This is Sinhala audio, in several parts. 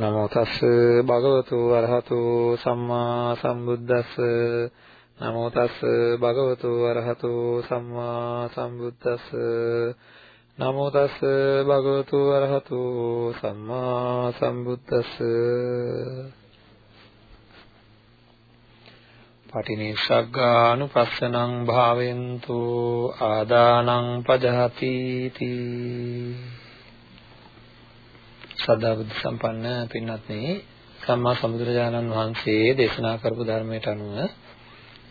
නමෝ තස් භගවතු වරහතු සම්මා සම්බුද්දස්ස. නමෝ තස් භගවතු වරහතු සම්මා සම්බුද්දස්ස. නමෝ තස් භගවතු වරහතු සම්මා සම්බුද්දස්ස. පටිනිස්සග්ගානුපස්සනං භාවෙන්තු ආදානං පජහති තී සදා බුද්ධ සම්පන්න පින්වත්නි සම්මා සම්බුදුරජාණන් වහන්සේ දේශනා කරපු ධර්මයට අනුව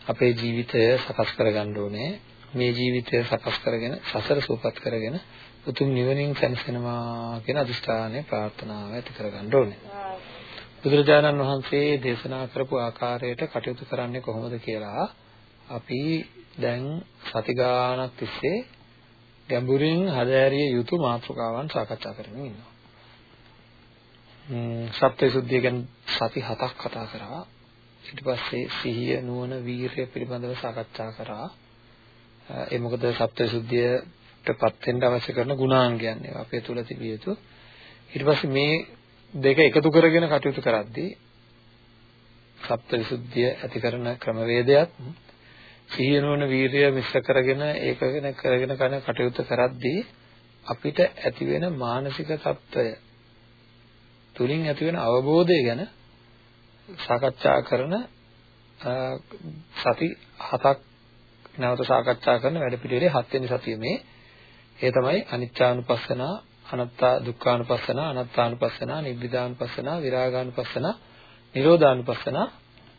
අපේ ජීවිතය සකස් කරගන්න ඕනේ. මේ ජීවිතය සකස් කරගෙන සසර සූපත් කරගෙන උතුම් නිවනින් සැනසෙනවා කියන අදිෂ්ඨානය ප්‍රාර්ථනාව ඇති කරගන්න ඕනේ. බුදුරජාණන් වහන්සේ දේශනා කරපු ආකාරයට කටයුතු කරන්නේ කොහොමද කියලා අපි දැන් සති ගාණක් තිස්සේ ගැඹුරින් හදාරිය යුතු මාතෘකාවන් සාකච්ඡා කරමින් ඉන්නවා. සත්‍ය සුද්ධිය ගැන සති හතක් කතා කරා. ඊට පස්සේ සිහිය නුවණ වීරය පිළිබඳව සාකච්ඡා කරා. ඒ මොකද සත්‍ය සුද්ධියටපත් වෙන්න අවශ්‍ය කරන ගුණාංගයන් ඒවා අපේ තුල තිබිය යුතු. ඊට පස්සේ මේ දෙක එකතු කරගෙන කටයුතු කරද්දී සත්‍ය සුද්ධිය ඇති කරන ක්‍රමවේදයක් සිහිය නුවණ වීරය මිශ්‍ර කරගෙන ඒකගෙන කරගෙන කරන කටයුතු කරද්දී අපිට ඇති වෙන මානසික తত্ত্বය තුලින් ඇතිවෙන අවබෝධය ගැන සාකච්ඡා කරන සති හතක් නැවත සාකච්ඡා කරන වැඩ පිළිවෙලේ හත්වෙනි සතිය මේ ඒ තමයි අනිච්චානුපස්සනා අනත්තා දුක්ඛානුපස්සනා අනත්තානුපස්සනා නිබ්බිදානුපස්සනා විරාගානුපස්සනා නිරෝධානුපස්සනා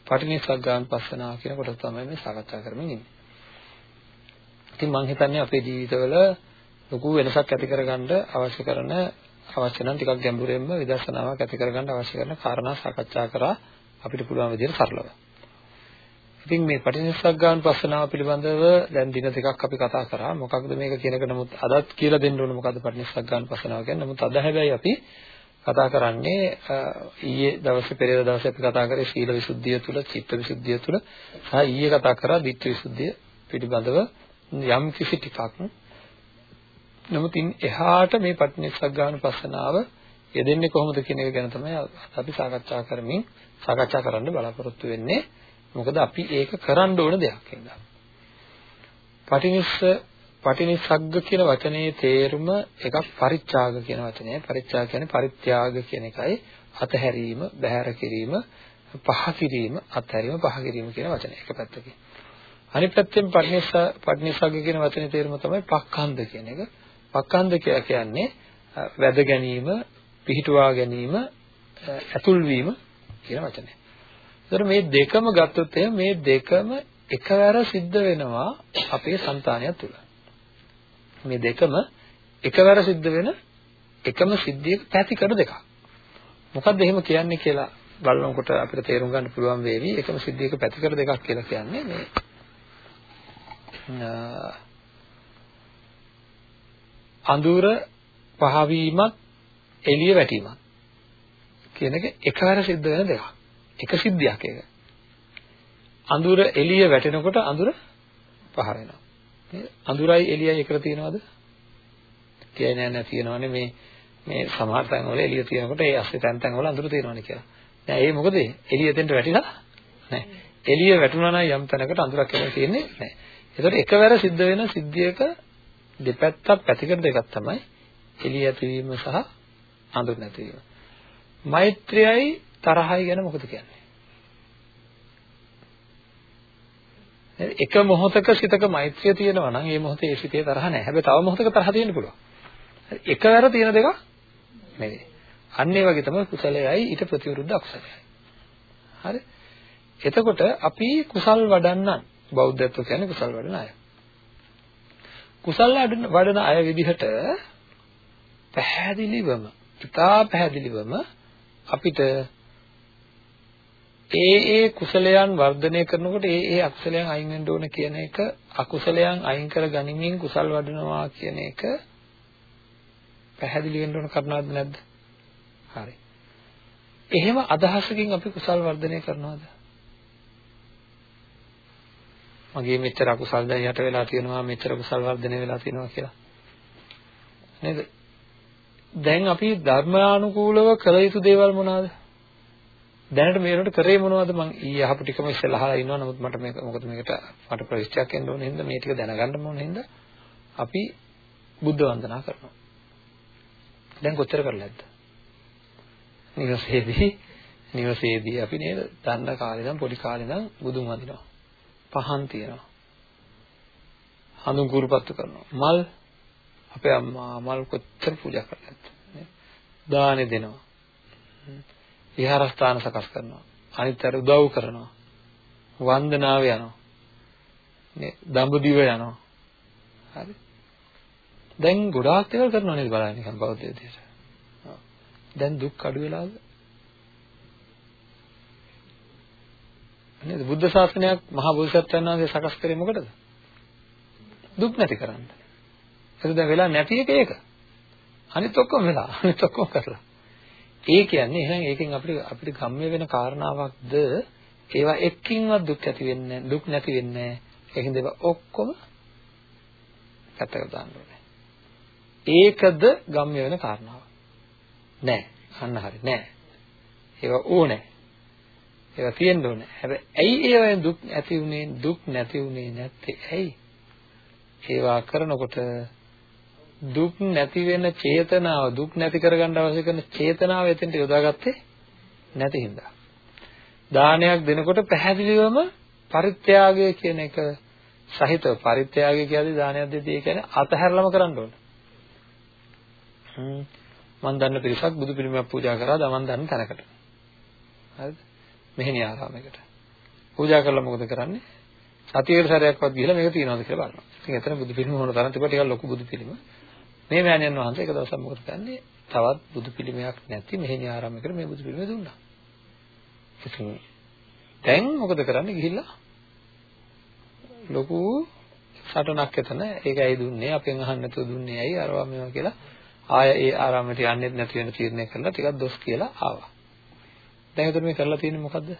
පටිනිස්සග්ගානුපස්සනා කියන කොට තමයි මේ සාකච්ඡා කරමින් ඉන්නේ. ඉතින් මම හිතන්නේ අපේ ජීවිතවල ලොකු වෙනසක් ඇති කරගන්න අවශ්‍ය කරන අවශ්‍ය නම් ටිකක් ගැඹුරින්ම විදර්ශනාවක් ඇති කරගන්න අවශ්‍ය කරන කාරණා සාකච්ඡා කරා අපිට පුළුවන් විදිහට සරලව. ඉතින් මේ පටිනිස්සග්ගාන පස්සනාව පිළිබඳව දැන් දින දෙකක් අපි කතා කරා. මොකක්ද මේක කියන එක නමුත් අදත් කියලා දෙන්න ඕන මොකද්ද පටිනිස්සග්ගාන පස්සනාව කියන්නේ. නමුත් අද හැබැයි අපි කතා කරන්නේ ඊයේ දවසේ පෙරේද දවසේ අපි කතා කරේ සීල විසුද්ධිය තුල, චිත්ත විසුද්ධිය තුල සහ ඊයේ කතා කරා ධිට්ඨි විසුද්ධිය පිළිබඳව යම් කිසි ටිකක් නමුත් ඉන් එහාට මේ පටිනිස්සග්ගාන පස්සනාව යෙදෙන්නේ කොහොමද කියන එක ගැන තමයි අපි සාකච්ඡා කරමින් සාකච්ඡා කරන්න බලාපොරොත්තු වෙන්නේ. මොකද අපි ඒක කරන්න ඕන දෙයක් හින්දා. පටිනිස්ස පටිනිස්සග්ග කියන වචනේ තේරුම එකක් පරිත්‍යාග කියන වචනය. පරිත්‍යාග කියන්නේ පරිත්‍යාග කියන එකයි අතහැරීම, බැහැර කිරීම, පහ කිරීම, අත්හැරීම, පහ කිරීම කියන වචනේ එක පැත්තකින්. අනිත් පැත්තෙන් පටිනිස්ස පටිනිස්සග්ග කියන වචනේ තේරුම තමයි පක්ඛන්ද කියන එක. පක්ඛන්ද කියලා කියන්නේ වැද ගැනීම, පිහිටුවා ගැනීම, ඇතුල් වීම කියන වචනේ. ඒතර මේ දෙකම ගත්තොත් මේ දෙකම එකවර සිද්ධ වෙනවා අපේ సంతානය තුළ. මේ දෙකම එකවර සිද්ධ වෙන එකම සිද්ධියක පැතිකඩ දෙකක්. මොකක්ද එහෙම කියන්නේ කියලා බලනකොට අපිට තේරුම් ගන්න පුළුවන් වේවි එකම සිද්ධියක පැතිකඩ දෙකක් කියලා කියන්නේ මේ අඳුර පහවීමත් එළිය වැටීමත් කියන එක එකවර සිද්ධ වෙන දෙයක්. එක සිද්ධියක් ඒක. අඳුර එළිය වැටෙනකොට අඳුර පහ වෙනවා. නේද? අඳුරයි එළියයි එකට තියනවද? කියන්නේ නැහැ තියෙනවනේ මේ මේ සමහර තැන් වල එළිය තියෙනකොට ඒ අස්සේ තැන් තැන් වල අඳුර තියෙනවනේ කියලා. දැන් ඒ මොකද? එළිය දෙන්න වැටිලා නැහැ. එළිය වැටුණා නම් යම් තැනකට අඳුරක් කියලා තියෙන්නේ නැහැ. ඒතකොට එකවර සිද්ධ වෙන සිද්ධියක දෙපැත්තක් පැතිකඩ දෙකක් තමයි එළිය ඇතිවීම සහ අඳුර නැතිවීම. මෛත්‍රියයි තරහයි ගැන මොකද කියන්නේ? එක මොහොතක සිතක මෛත්‍රිය තියෙනවා නම් ඒ මොහොතේ ඒ සිතේ තරහ නැහැ. හැබැයි තව මොහොතක තරහ තියෙන්න පුළුවන්. එකවර තියෙන දෙක නෙවෙයි. අන්න ඒ වගේ තමයි කුසලයයි ඊට ප්‍රතිවිරුද්ධ අකුසලයයි. හරි? එතකොට අපි කුසල් වඩන්නන් බෞද්ධත්ව කියන්නේ කුසල් වඩන අය. කුසල් වඩන අය විදිහට පැහැදිලිවම ඉතා පැහැදිලිවම අපිට ඒ ඒ කුසලයන් වර්ධනය කරනකොට ඒ ඒ අකුසලයන් අයින් වෙන්න ඕන කියන එක අකුසලයන් අයින් කර ගනිමින් කුසල් වඩනවා කියන එක පැහැදිලි වෙන්න ඕන කරුණාවක් නැද්ද? හරි. එහෙම අදහසකින් අපි කුසල් වර්ධනය කරනවද? මගේ මෙච්චර අකුසල් දැන් යට වෙලා තියෙනවා මෙච්චර කුසල් වර්ධනය වෙලා තියෙනවා කියලා. නේද? දැන් අපි ධර්මානුකූලව කළ යුතු දේවල් මොනවාද? දැනට මේ වෙනකොට කරේ මොනවද මං ඊයේ අහපු ටිකම ඉස්සෙල්ලා අහලා ඉන්නවා නමුත් මට මේක මොකද මේකට මට ප්‍රවිෂ්ඨයක් එන්න ඕනේ හින්දා මේ ටික දැනගන්න ඕනේ හින්දා අපි බුද්ධ වන්දනා කරනවා දැන් කොච්චර කරලාද නිවසේදී නිවසේදී අපි නේද දන්න කාලේ ඉඳන් පොඩි කාලේ ඉඳන් බුදුන් වඳිනවා පහන් තියනවා හඳුන් කුරුපත්තු කරනවා මල් අපේ අම්මා මල් කොච්චර පූජා කරලාද දානෙ දෙනවා විහාරස්ථාන සකස් කරනවා. අනිත් අර උදව් කරනවා. වන්දනාව යනවා. නේ දඹදිව යනවා. හරි. දැන් ගොඩාක් දේවල් කරනවා නේද බලන්න නිකන් බෞද්ධ විදියට. දැන් දුක් අඩු වෙලාද? නේද බුද්ධ ශාසනයක් මහා බෝසත්ත්වයන් වහන්සේ සකස් කරේ මොකටද? දුක් නැති කරන්න. ඒක දැන් වෙලා නැති එක ඒක. අනිත් ඔක්කොම වෙලා අනිත් ඔක්කොම කරලා. ඒ කියන්නේ එහෙනම් ඒකෙන් අපිට අපිට ගම්ම්‍ය වෙන කාරණාවක්ද ඒවා එක්කින්වත් දුක් ඇති වෙන්නේ දුක් නැති වෙන්නේ ඒකින්ද ඒවා ඔක්කොම පැත්තකට දාන්න ඕනේ. ඒකද ගම්ම්‍ය වෙන කාරණාව. නෑ. අන්න හරි නෑ. ඒවා ඕනේ. ඒවා තියෙන්න ඕනේ. හැබැයි ඇයි ඒවෙන් දුක් ඇති උනේ දුක් නැති උනේ නැත්තේ ඇයි? ඒවා කරනකොට දුක් නැති වෙන චේතනාව දුක් නැති කරගන්න අවශ්‍ය කරන චේතනාව එතෙන්ට යොදාගත්තේ නැති හින්දා දානයක් දෙනකොට පැහැදිලිවම පරිත්‍යාගය කියන එක සහිතව පරිත්‍යාගය කියන්නේ දානයක් දෙදී ඒ කියන්නේ අතහැරලම කරන්න ඕන. හ්ම් මම දන්න පිරිසක් බුදු පිළිමයක් පූජා කරා දමන් දන්න තැනකට. හරිද? මෙහෙණි ආරාමයකට. පූජා කරලා මොකද කරන්නේ? සතියේ සැරයක්වත් ගිහලා මේක තියනවාද කියලා බලනවා. ඉතින් එතන බුදු පිළිම මොන තරම් තිබ්බ ටිකක් ලොකු බුදු පිළිම. මේ මෑණියන් වහන්සේ එක දවසක් මොකද කරන්නේ? තවත් බුදු පිළිමයක් නැති මෙහෙණි ආරාමයකට මේ බුදු පිළිම දුන්නා. ඉතින් දැන් මොකද කරන්නේ ගිහිල්ලා ලොකු සටනක් එතන ඒක ඇයි දුන්නේ අපෙන් අහන්න නැතුව දුන්නේ ඇයි අරවා මේවා කියලා ආය ඒ ආරාමයට යන්නෙත් නැති වෙන තීරණය කළා ටිකක් දොස් කියලා ආවා. දැන් එතන මේ කරලා තියෙන්නේ මොකද්ද?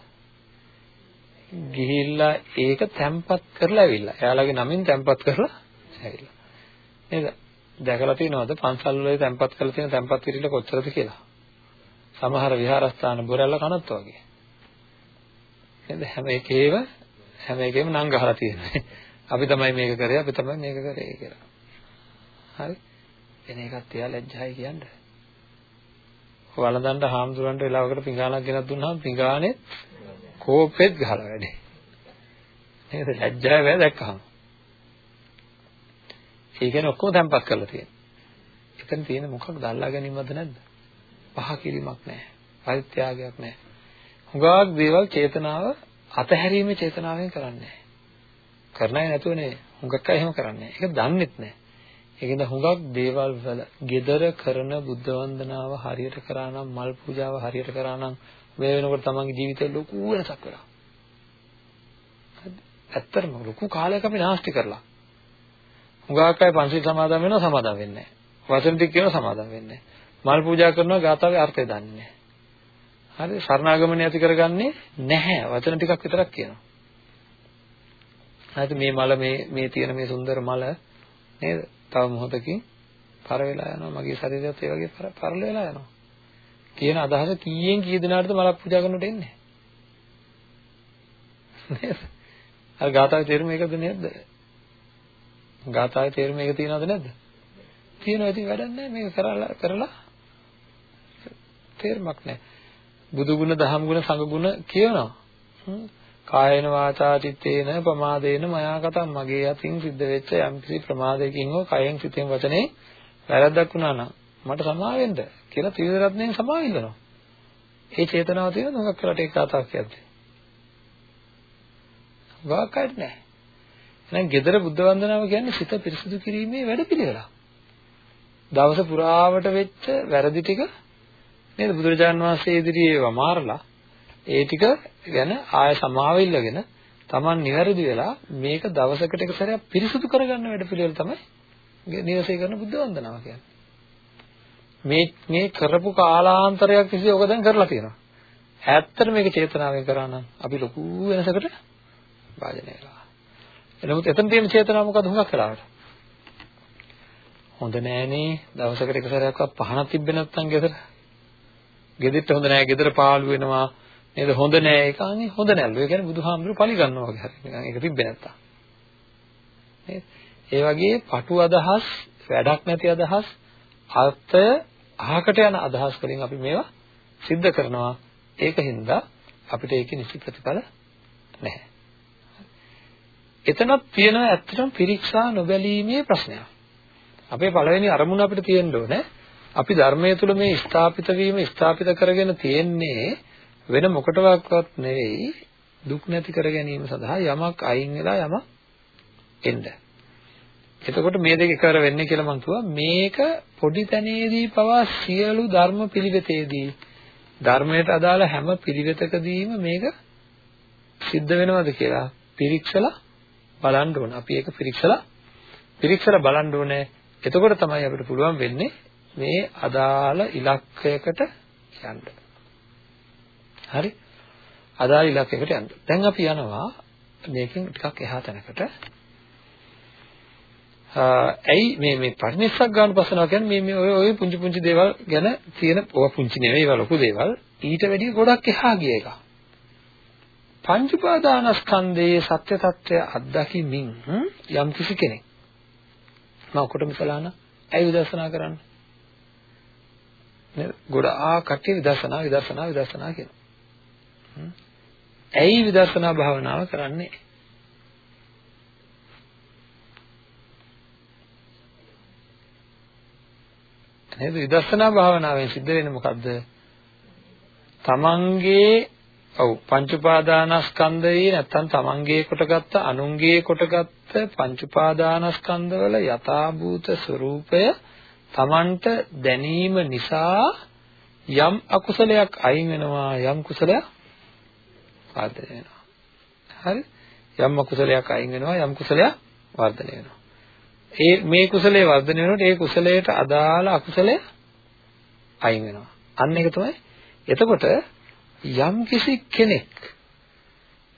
ගිහිල්ලා ඒක තැම්පත් කරලා ඇවිල්ලා. එයාලගේ නමින් තැම්පත් කරලා ඇවිල්ලා. නේද? දැකලා තියෙනවද පන්සල් වල තැම්පත් කරලා තියෙන තැම්පත් කිරිල්ල කොච්චරද කියලා? සමහර විහාරස්ථාන බොරැල්ල කනත් වගේ. නේද? හැම එකේම හැම එකේම නම් ගහලා තියෙනවා. අපි තමයි මේක කරේ, අපි තමයි මේක කරේ කියලා. හරි? එන එකක් තියා ලැජ්ජයි කියන්නේ. වළඳන්ට හාමුදුරන්ට වෙලාවකට පිඟානක් ගෙනත් දුන්නාම පිඟානේ කෝපෙත් ගහලා වැඩේ. නේද? ලැජ්ජාව වැය දැක්කහම. ඒ කියන්නේ ඔක්කොම තැම්පත් කරලා තියෙනවා. එතන තියෙන මොකක්ද අල්ලා ගැනීමද නැද්ද? පහ කිරීමක් නැහැ. පරිත්‍යාගයක් නැහැ. හුඟක් දේවල් චේතනාව අතහැරීමේ චේතනාවෙන් කරන්නේ කරන්නේ නැතුව නේ. හුඟක් අය එහෙම කරන්නේ. ඒක දන්නෙත් නැහැ. ඒකෙන්ද හුඟක් දේවල් වල gedara කරන බුද්ධ වන්දනාව හරියට කරා නම් මල් පූජාව හරියට කරා නම් මේ වෙනකොට තමන්ගේ ජීවිතේ ලොකු වෙනසක් වෙලා. ඇත්තටම ලොකු කාලයක් අපි නාස්ති කරලා. හුඟක් අය පන්සිල් සමාදන් වෙනවා සමාදන් වෙන්නේ නැහැ. වචන ටික කියනවා සමාදන් වෙන්නේ නැහැ. මල් පූජා කරනවා ගාථාවේ අර්ථය දන්නේ නැහැ. හරි සරණාගමණය ඇති කරගන්නේ නැහැ. වචන ටිකක් විතරක් කියනවා. හරිද මේ මල මේ මේ තියෙන මේ සුන්දර මල නේද? තව මොහොතකින් පර වෙලා යනවා. මගේ ශරීරයත් ඒ වගේ පරල වෙලා යනවා. කියන අදහස කීයෙන් කී දෙනාටද මලක් පූජා කරනකොට එන්නේ? නේද? අර ගාථාවේ තේරුම ඒකද නේද? ගාථාවේ තේරුම මේක තියනවද නැද්ද? තියෙනවා ඉතින් වැඩක් නැහැ මේක කරලා කරලා තේරුමක් නැහැ. බුදු ගුණ, දහම් ගුණ, සංඝ ගුණ කියනවා. කායන වාචා චිත්තේන ප්‍රමාදේන මයා කතම් මගේ අතින් සිද්ධ වෙච්ච යම්කිසි ප්‍රමාදයකින් හෝ කයෙන් සිතෙන් වචනේ වැරද්දක් වුණා නම් මට සමා වෙන්න කියලා ත්‍රිවිධ රත්නයෙන් සමා වෙනවා. ඒ චේතනාව තියෙන මොකක් කරලා ඒක කතා කියද්දී. වාක්‍යයක් නැහැ. එහෙනම් gedara බුද්ධ වන්දනාව කියන්නේ සිත පිරිසිදු කිරීමේ වැඩපිළිවෙලක්. දවස පුරාවට වෙච්ච වැරදි ටික නේද බුදුරජාන් වහන්සේ ඉදිරියේ වමාරලා ඒ ටික ගැන ආය සමාව ඉල්ලගෙන Taman නිවැරදි වෙලා මේක දවසකට එක සැරයක් පිරිසුදු කරගන්න වැඩ පිළිවෙල තමයි නිවසේ කරන බුද්ධ වන්දනාව කියන්නේ. මේ මේ කරපු කාලාන්තරයක් තිස්සේ ඔක දැන් කරලා තියෙනවා. ඇත්තට මේක චේතනාවෙන් කරා නම් අපි ලොකු වෙනසකට වාජනය වෙලා. එනමුත් එතන තියෙන චේතනාව මොකද හුඟක් වෙලාවට? හොඳ නෑනේ දවසකට එක සැරයක්වත් පහනක් තිබ්බේ නැත්නම් ගෙදර. ගෙදරට හොඳ නෑ ගෙදර පාළු වෙනවා නේද හොඳ නෑ ඒක අනේ හොඳ නෑලු. ඒ කියන්නේ බුදුහාමුදුරු පලි ගන්නවා වගේ හරි. නිකන් ඒක තිබ්බේ නැත්තම්. නේද? ඒ වගේ පටු අදහස්, වැඩක් නැති අදහස්, අර්ථය අහකට යන අදහස් වලින් අපි මේවා सिद्ध කරනවා. ඒකින්ද අපිට ඒකේ නිසි ප්‍රතිඵල නැහැ. එතනක් තියෙනවා ඇත්තටම පිරික්සා නොබැලීමේ ප්‍රශ්නයක්. අපේ පළවෙනි අරමුණ අපිට තියෙන්න ඕනේ. අපි ධර්මයේ තුල මේ ස්ථාපිත වීම ස්ථාපිත කරගෙන තියෙන්නේ වෙන මොකටවත් නෙවෙයි දුක් නැති කර ගැනීම සඳහා යමක් අයින් වෙලා යමක් එන්න. එතකොට මේ දෙක එකවර වෙන්නේ කියලා මම කිව්වා මේක පොඩි තැනේදී පවා සියලු ධර්ම පිළිවෙතේදී ධර්මයට අදාළ හැම පිළිවෙතකදීම මේක සිද්ධ වෙනවද කියලා පිරික්සලා බලන්න ඕන. අපි ඒක පිරික්සලා පිරික්සලා බලන්න ඕනේ. එතකොට තමයි අපිට පුළුවන් වෙන්නේ මේ අදාළ ඉලක්කයකට යන්න. හරි? අදාළ ඉලක්කයකට යන්න. දැන් අපි යනවා මේකෙන් ටිකක් එහා තැනකට. ඇයි මේ මේ පරිණිස්සක් ගන්න පස්සනවා කියන්නේ මේ මේ ඔය ඔය පුංචි පුංචි දේවල් ගැන තියෙන ඔය පුංචි නෙවෙයි ඒවා ලොකු දේවල් ඊට වැඩිය ගොඩක් එහා ගිය එක. පංච උපාදානස්කන්ධයේ සත්‍ය తත්වය අත්දකිමින් යම් කිසි කෙනෙක් මම ඔකොටම ඉතලාන ඇයි විදර්ශනා කරන්නේ? නේද? ගොඩාක් කට්ටිය විදර්ශනා විදර්ශනා විදර්ශනා කියනවා. ඇයි විදර්ශනා භාවනාව කරන්නේ? නේද විදර්ශනා භාවනාවෙන් සිද්ධ වෙන්නේ මොකද්ද? තමන්ගේ ඔව් පංච උපාදානස්කන්ධයේ නැත්තම් තමන්ගේ කොටගත්ත අනුන්ගේ කොටගත්ත පංච උපාදානස්කන්ධවල යථාභූත ස්වરૂපය තමන්ට දැනීම නිසා යම් අකුසලයක් අයින් වෙනවා යම් කුසලයක් වර්ධනය වෙනවා. හරි? යම් අකුසලයක් අයින් වෙනවා යම් කුසලයක් වර්ධනය වෙනවා. ඒ මේ කුසලයේ වර්ධනය වෙනකොට ඒ කුසලයට අදාළ අකුසලය අයින් වෙනවා. අන්න ඒක තමයි. එතකොට යම් කිසි කෙනෙක්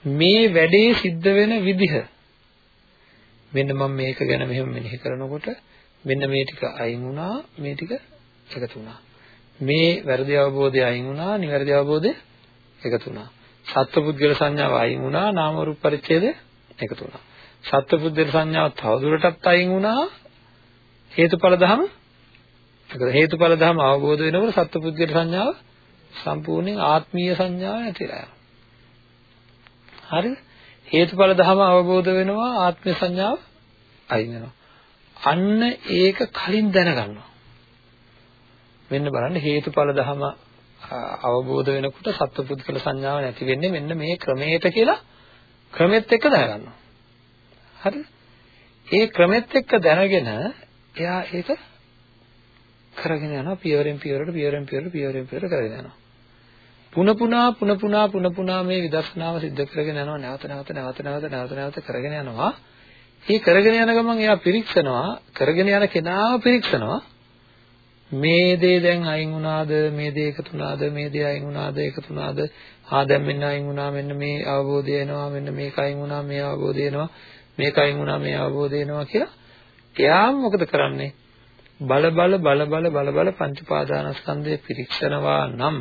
මේ වැඩේ සිද්ධ වෙන විදිහ මෙන්න මම මේක ගැන මෙහෙම මෙනෙහි කරනකොට මෙන්න මේ ටික අයින් වුණා මේ ටික එකතු වුණා මේ වැරදි අවබෝධය අයින් වුණා නිවැරදි අවබෝධය එකතු වුණා සත්පුද්ගල සංඥාව අයින් වුණා නාම රූප පරිච්ඡේදය එකතු වුණා. සත්පුද්ගල සංඥාව තවදුරටත් අයින් වුණා. හේතුඵල ධම මොකද හේතුඵල ධම අවබෝධ වෙනකොට සත්පුද්ගල සංඥාව සම්පූර්ණයෙන් ආත්මීය සංඥාව නැතිලා යනවා. හරිද හේතුඵල ධම අවබෝධ වෙනවා ආත්ම සංඥාව අයින් වෙනවා. අන්න ඒක කලින් දැනගන්නවා. මෙන්න බලන්න හේතුඵල ධම අවබෝධ වෙනකොට සත්පුද්ගල සංඥාව නැති වෙන්නේ මෙන්න මේ ක්‍රමයට කියලා ක්‍රමෙත් එක්ක දැනගන්නවා. හරිද? ඒ ක්‍රමෙත් එක්ක දැනගෙන එයා ඒක කරගෙන යනවා පියවරෙන් පියවරට පියවරෙන් පියවරට පියවරෙන් පියවර කරගෙන යනවා. පුන පුනා පුන පුනා පුන පුනා මේ විදර්ශනාව සිද්ධ කරගෙන යනවා නැවත නැවත නැවත නැවත නැවත නැවත කරගෙන යනවා. මේ කරගෙන යන ගමන් එයා පිරික්සනවා කරගෙන යන කෙනාව පිරික්සනවා මේ දේ දැන් අයින් වුණාද? මේ දේ එකතු වුණාද? මේ දේ අයින් වුණාද? එකතු වුණාද? ආ දැන් මෙන්න අයින් වුණා. මෙන්න මේ අවබෝධය එනවා. මෙන්න මේක අයින් වුණා. මේ අවබෝධය එනවා. මේක අයින් වුණා. මේ අවබෝධය එනවා කියලා එයාම මොකද කරන්නේ? බල බල බල බල බල බල පංච පාදානස්කන්ධය පිරික්සනවා නම්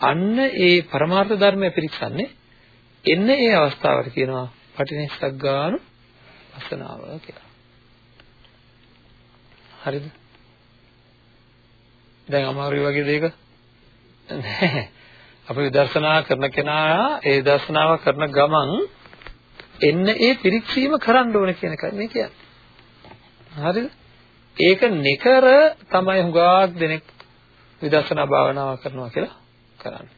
අන්න ඒ පරමාර්ථ ධර්මය පිරික්සන්නේ එන්න ඒ අවස්ථාවට කියනවා පටිනිස්සග්ගානු අසනාව කියලා. හරිද? දැන් අමාරුයි වගේ දෙයක නැහැ. අපි විදර්ශනා කරන කෙනා ඒ විදර්ශනාව කරන ගමන් එන්න ඒ පිරික්සීම කරන්න ඕන කියන එකයි මේ කියන්නේ. හරිද? ඒක නිකර තමයි හුඟක් දෙනෙක් විදර්ශනා භාවනාව කරනවා කියලා කරන්නේ.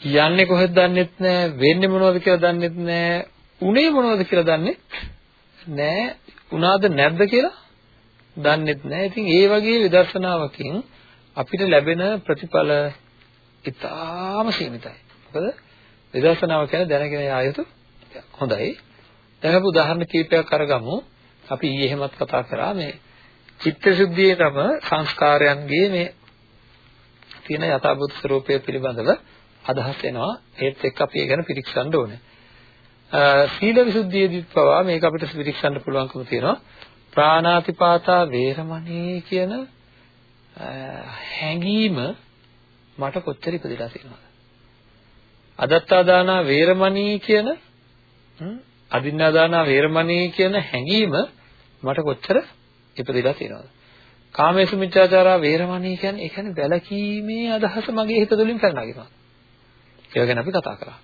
යන්නේ කොහෙද දන්නෙත් නෑ, වෙන්නේ මොනවද කියලා දන්නෙත් නෑ, උනේ මොනවද කියලා දන්නෙත් නෑ, උනාද නැද්ද කියලා දන්නෙත් නැහැ. ඉතින් ඒ වගේ විදර්ශනාවකින් අපිට ලැබෙන ප්‍රතිඵල ඉතාම සීමිතයි. මොකද විදර්ශනාව කියන්නේ දැනගෙන යා යුතු හොඳයි. දැන් අපි උදාහරණ කීපයක් අරගමු. අපි ඊයේ එහෙමත් කතා කරා මේ චිත්තශුද්ධියේ තම සංස්කාරයන්ගේ මේ තියෙන යථාභූත ස්වરૂපය පිළිබඳව අදහස් එනවා. ඒත් එක්ක අපි ඒ ගැන පිරික්සන්න ඕනේ. සීල විසුද්ධියේදීත් පවා මේක අපිට පිරික්සන්න පුළුවන්කම තියෙනවා. ප්‍රාණාතිපාතා වේරමණී කියන හැඟීම මට කොච්චර ඉපදලා තියෙනවද? අදත්තා දානා වේරමණී කියන අදින්නා දානා වේරමණී කියන හැඟීම මට කොච්චර ඉපදලා තියෙනවද? කාමේසු මිච්ඡාචාරා වේරමණී කියන්නේ ඒ කියන්නේ වැළකීමේ අදහස මගේ හිත තුළින් පැනනගිනවා. ඒක ගැන අපි කතා කරා.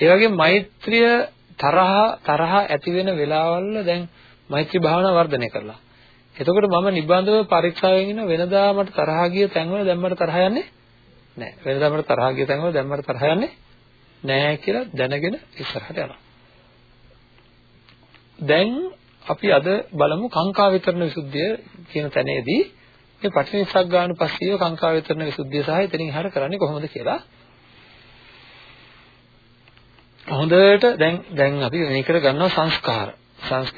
ඒ වගේම මෛත්‍රිය තරහ තරහ ඇති වෙන වෙලාවල් දැන් මෛත්‍රී භාවනාව වර්ධනය කරලා. එතකොට මම නිබඳව පරීක්ෂාවෙන් ඉන්න වෙනදා මට තරහ ගිය තැන්වල දැන් මට තරහ යන්නේ නැහැ. වෙනදා මට තරහ ගිය තැන්වල දැන් මට තරහ යන්නේ නැහැ කියලා දැනගෙන ඉස්සරහට යනවා. දැන් අපි අද බලමු කාංකා විතරණ විසුද්ධිය කියන තැනේදී මේ පටිනිස්සග්ගානුපස්සීව කාංකා විතරණ විසුද්ධිය සහ එතනින් එහාට කරන්නේ කොහොමද කියලා හොඳට දැන් දැන් අපි මේකට ගන්නවා සංස්කාර.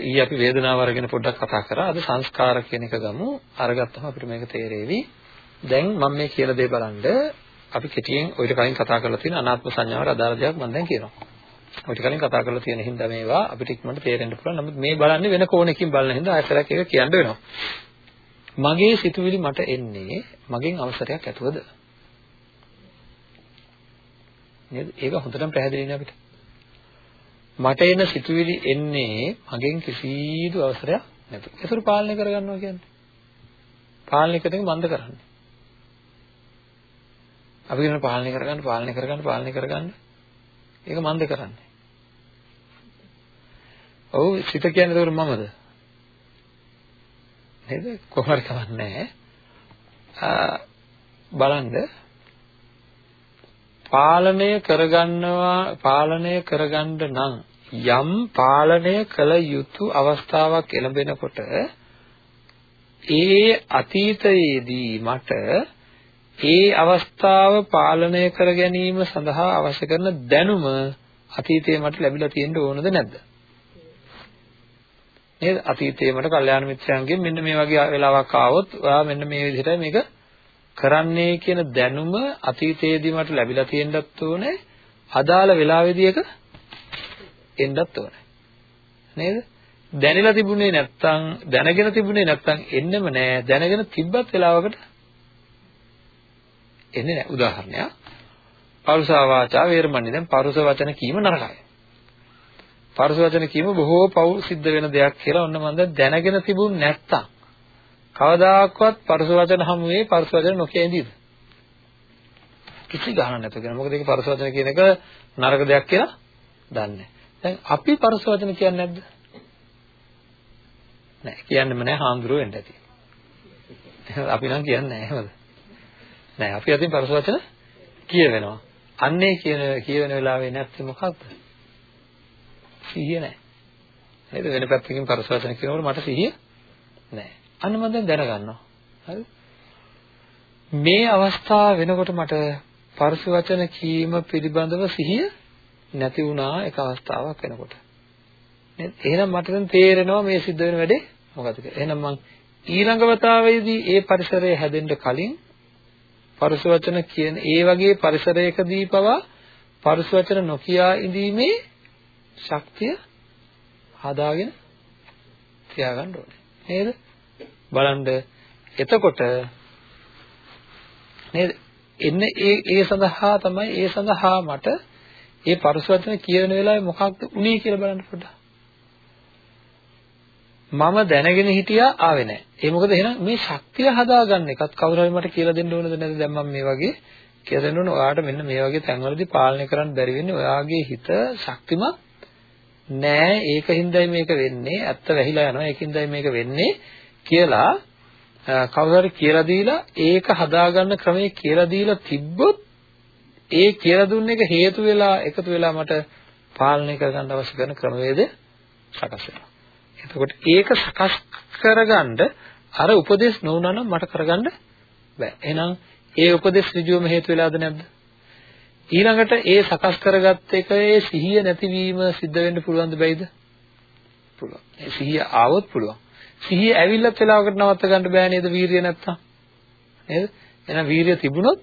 ඊ අපි වේදනාව අරගෙන පොඩ්ඩක් කතා කරා. අද සංස්කාර කියන එක ගමු. අරගත්තම අපිට මේක තේරෙවි. දැන් මම මේ කියලා දෙය බලන්න අපි කෙටියෙන් ඔයිට කලින් කතා කරලා තියෙන අනාත්ම සංඥාවට අදාළ දෙයක් මම දැන් කියනවා. ඔයිට කලින් කතා කරලා තියෙන හින්දා මේවා අපිට ඉක්මනට තේරෙන්න පුළුවන්. නමුත් මේ බලන්නේ වෙන කෝණකින් බලන හින්දා ආයතරයක් එක කියන්න වෙනවා. මගේ සිතුවිලි මට එන්නේ මගෙන් අවසරයක් ඇතුවද? නේද? ඒක හොඳටම පැහැදිලි නේ අපිට. මට එන සිතුවිලි එන්නේ මගෙන් කිසිදු අවසරයක් නැතුව. ඒතර පාලනය කරගන්නවා කියන්නේ. පාලනය කරන එක මන්ද කරන්නේ. අපි කියන පාලනය කරගන්න, පාලනය කරගන්න, පාලනය කරගන්න. ඒක මන්ද කරන්නේ. ඔව් සිත කියන්නේ ඒතර මමද? නේද? කොහොමද කවන්නේ? බලන්න පාලනය කරගන්නවා පාලනය කරගන්න නම් යම් පාලනය කළ යුතු අවස්ථාවක් එළඹෙනකොට ඒ අතීතයේදී මට ඒ අවස්ථාව පාලනය කර ගැනීම සඳහා අවශ්‍ය කරන දැනුම අතීතයේ මට ලැබිලා තියෙන්න ඕනද නැද්ද? නේද? අතීතයේ මට කල්යාණ මිත්‍රයන්ගෙන් මෙන්න මේ වගේ වෙලාවක් ආවොත් ඔයා මෙන්න මේ විදිහට මේක කරන්නේ කියන දැනුම අතීතයේදී මට ලැබිලා තියෙන්නත් ඕනේ. අදාළ වෙලාවෙදී එක එන්නත් ඕනේ. නේද? දැනලා තිබුණේ නැත්තම් දැනගෙන තිබුණේ නැත්තම් එන්නෙම නෑ. දැනගෙන තිබ්බත් වෙලාවකට එන්නේ නෑ. උදාහරණයක්. පරුසා වාචා වේරමණී දැන් පරුස වචන කීම නරකයි. පරුස වචන කීම බොහෝ පව් සිද්ධ වෙන දෙයක් කියලා ඔන්න මම දැනගෙන තිබුණ නැත්තම්. කවදාකවත් පරස වචන හමුවේ පරස වචන නොකිය ඉඳීද? කිසි ගහන නැතුව කියන. මොකද ඒක පරස වචන කියන එක නරක දෙයක් කියලා දන්නේ. දැන් අපි පරස වචන කියන්නේ නැද්ද? නෑ කියන්නෙම නෑ හාමුදුරුවෝ වෙන්න ඇති. අපි නම් කියන්නේ නෑ එහෙමද? නෑ අපි අතින් පරස වචන කියවෙනවා. අන්නේ කියන කියවෙන වෙලාවේ නැත්නම් මොකක්ද? සිහිය නෑ. නේද වෙන පැත්තකින් පරස වචන කියනකොට මට සිහිය නෑ. අන්න මම දැන් දැනගන්නවා. හරි? මේ අවස්ථාව වෙනකොට මට පරස වචන කීම පිළිබඳව සිහිය නැති වුණා එක අවස්ථාවක් වෙනකොට. නේද? එහෙනම් මට දැන් තේරෙනවා මේ සිද්ධ වෙන වැඩේ මොකද කියලා. එහෙනම් මං ඊළඟ වතාවේදී ඒ පරිසරය හැදෙන්න කලින් පරස වචන කියන ඒ වගේ පරිසරයකදී පවා පරස වචන නොකියා ඉඳීමේ ශක්තිය හදාගෙන තියාගන්න ඕනේ. නේද? බලන්න එතකොට නේද එන්නේ ඒ ඒ සඳහා තමයි ඒ සඳහා මට ඒ පරිසවචන කියන වෙලාවේ මොකක්ද උනේ කියලා බලන්න පොඩ්ඩක් මම දැනගෙන හිටියා ආවේ නැහැ. ඒ මොකද එහෙනම් මේ ශක්තිය හදාගන්න එකත් කවුරු හරි මට කියලා දෙන්න ඕනද නැද්ද දැන් මම මේ වගේ කියලා දෙන්න ඕන. ඔයාට මෙන්න මේ වගේ තැන්වලදී පාලනය කරන්න බැරි වෙන්නේ ඔයාගේ හිත ශක්තිමත් නෑ. ඒකින්දයි මේක වෙන්නේ. ඇත්ත වැහිලා යනවා. ඒකින්දයි මේක වෙන්නේ. කියලා කවුරු හරි කියලා දීලා ඒක හදාගන්න ක්‍රමයේ කියලා දීලා තිබ්බොත් ඒ කියලා දුන්න එක හේතු වෙලා එකතු වෙලා මට පාලනය කරගන්න අවශ්‍ය කරන ක්‍රමවේද සකස් වෙනවා. එතකොට ඒක සකස් කරගන්න අර උපදේශ නොවුනා නම් මට කරගන්න බෑ. එහෙනම් ඒ උපදේශ ඍජුවම හේතු වෙලාද නැද්ද? ඊළඟට ඒ සකස් කරගත්ත එකේ සිහිය නැතිවීම සිද්ධ වෙන්න පුළුවන්ද බැයිද? පුළුවන්. ඒ සිහිය ආවොත් පුළුවන්. සිහිය ඇවිල්ලත් වෙලාවකට නවත්ත ගන්න බෑ නේද වීරිය නැත්තම්? නේද? එහෙනම් වීරිය තිබුණොත්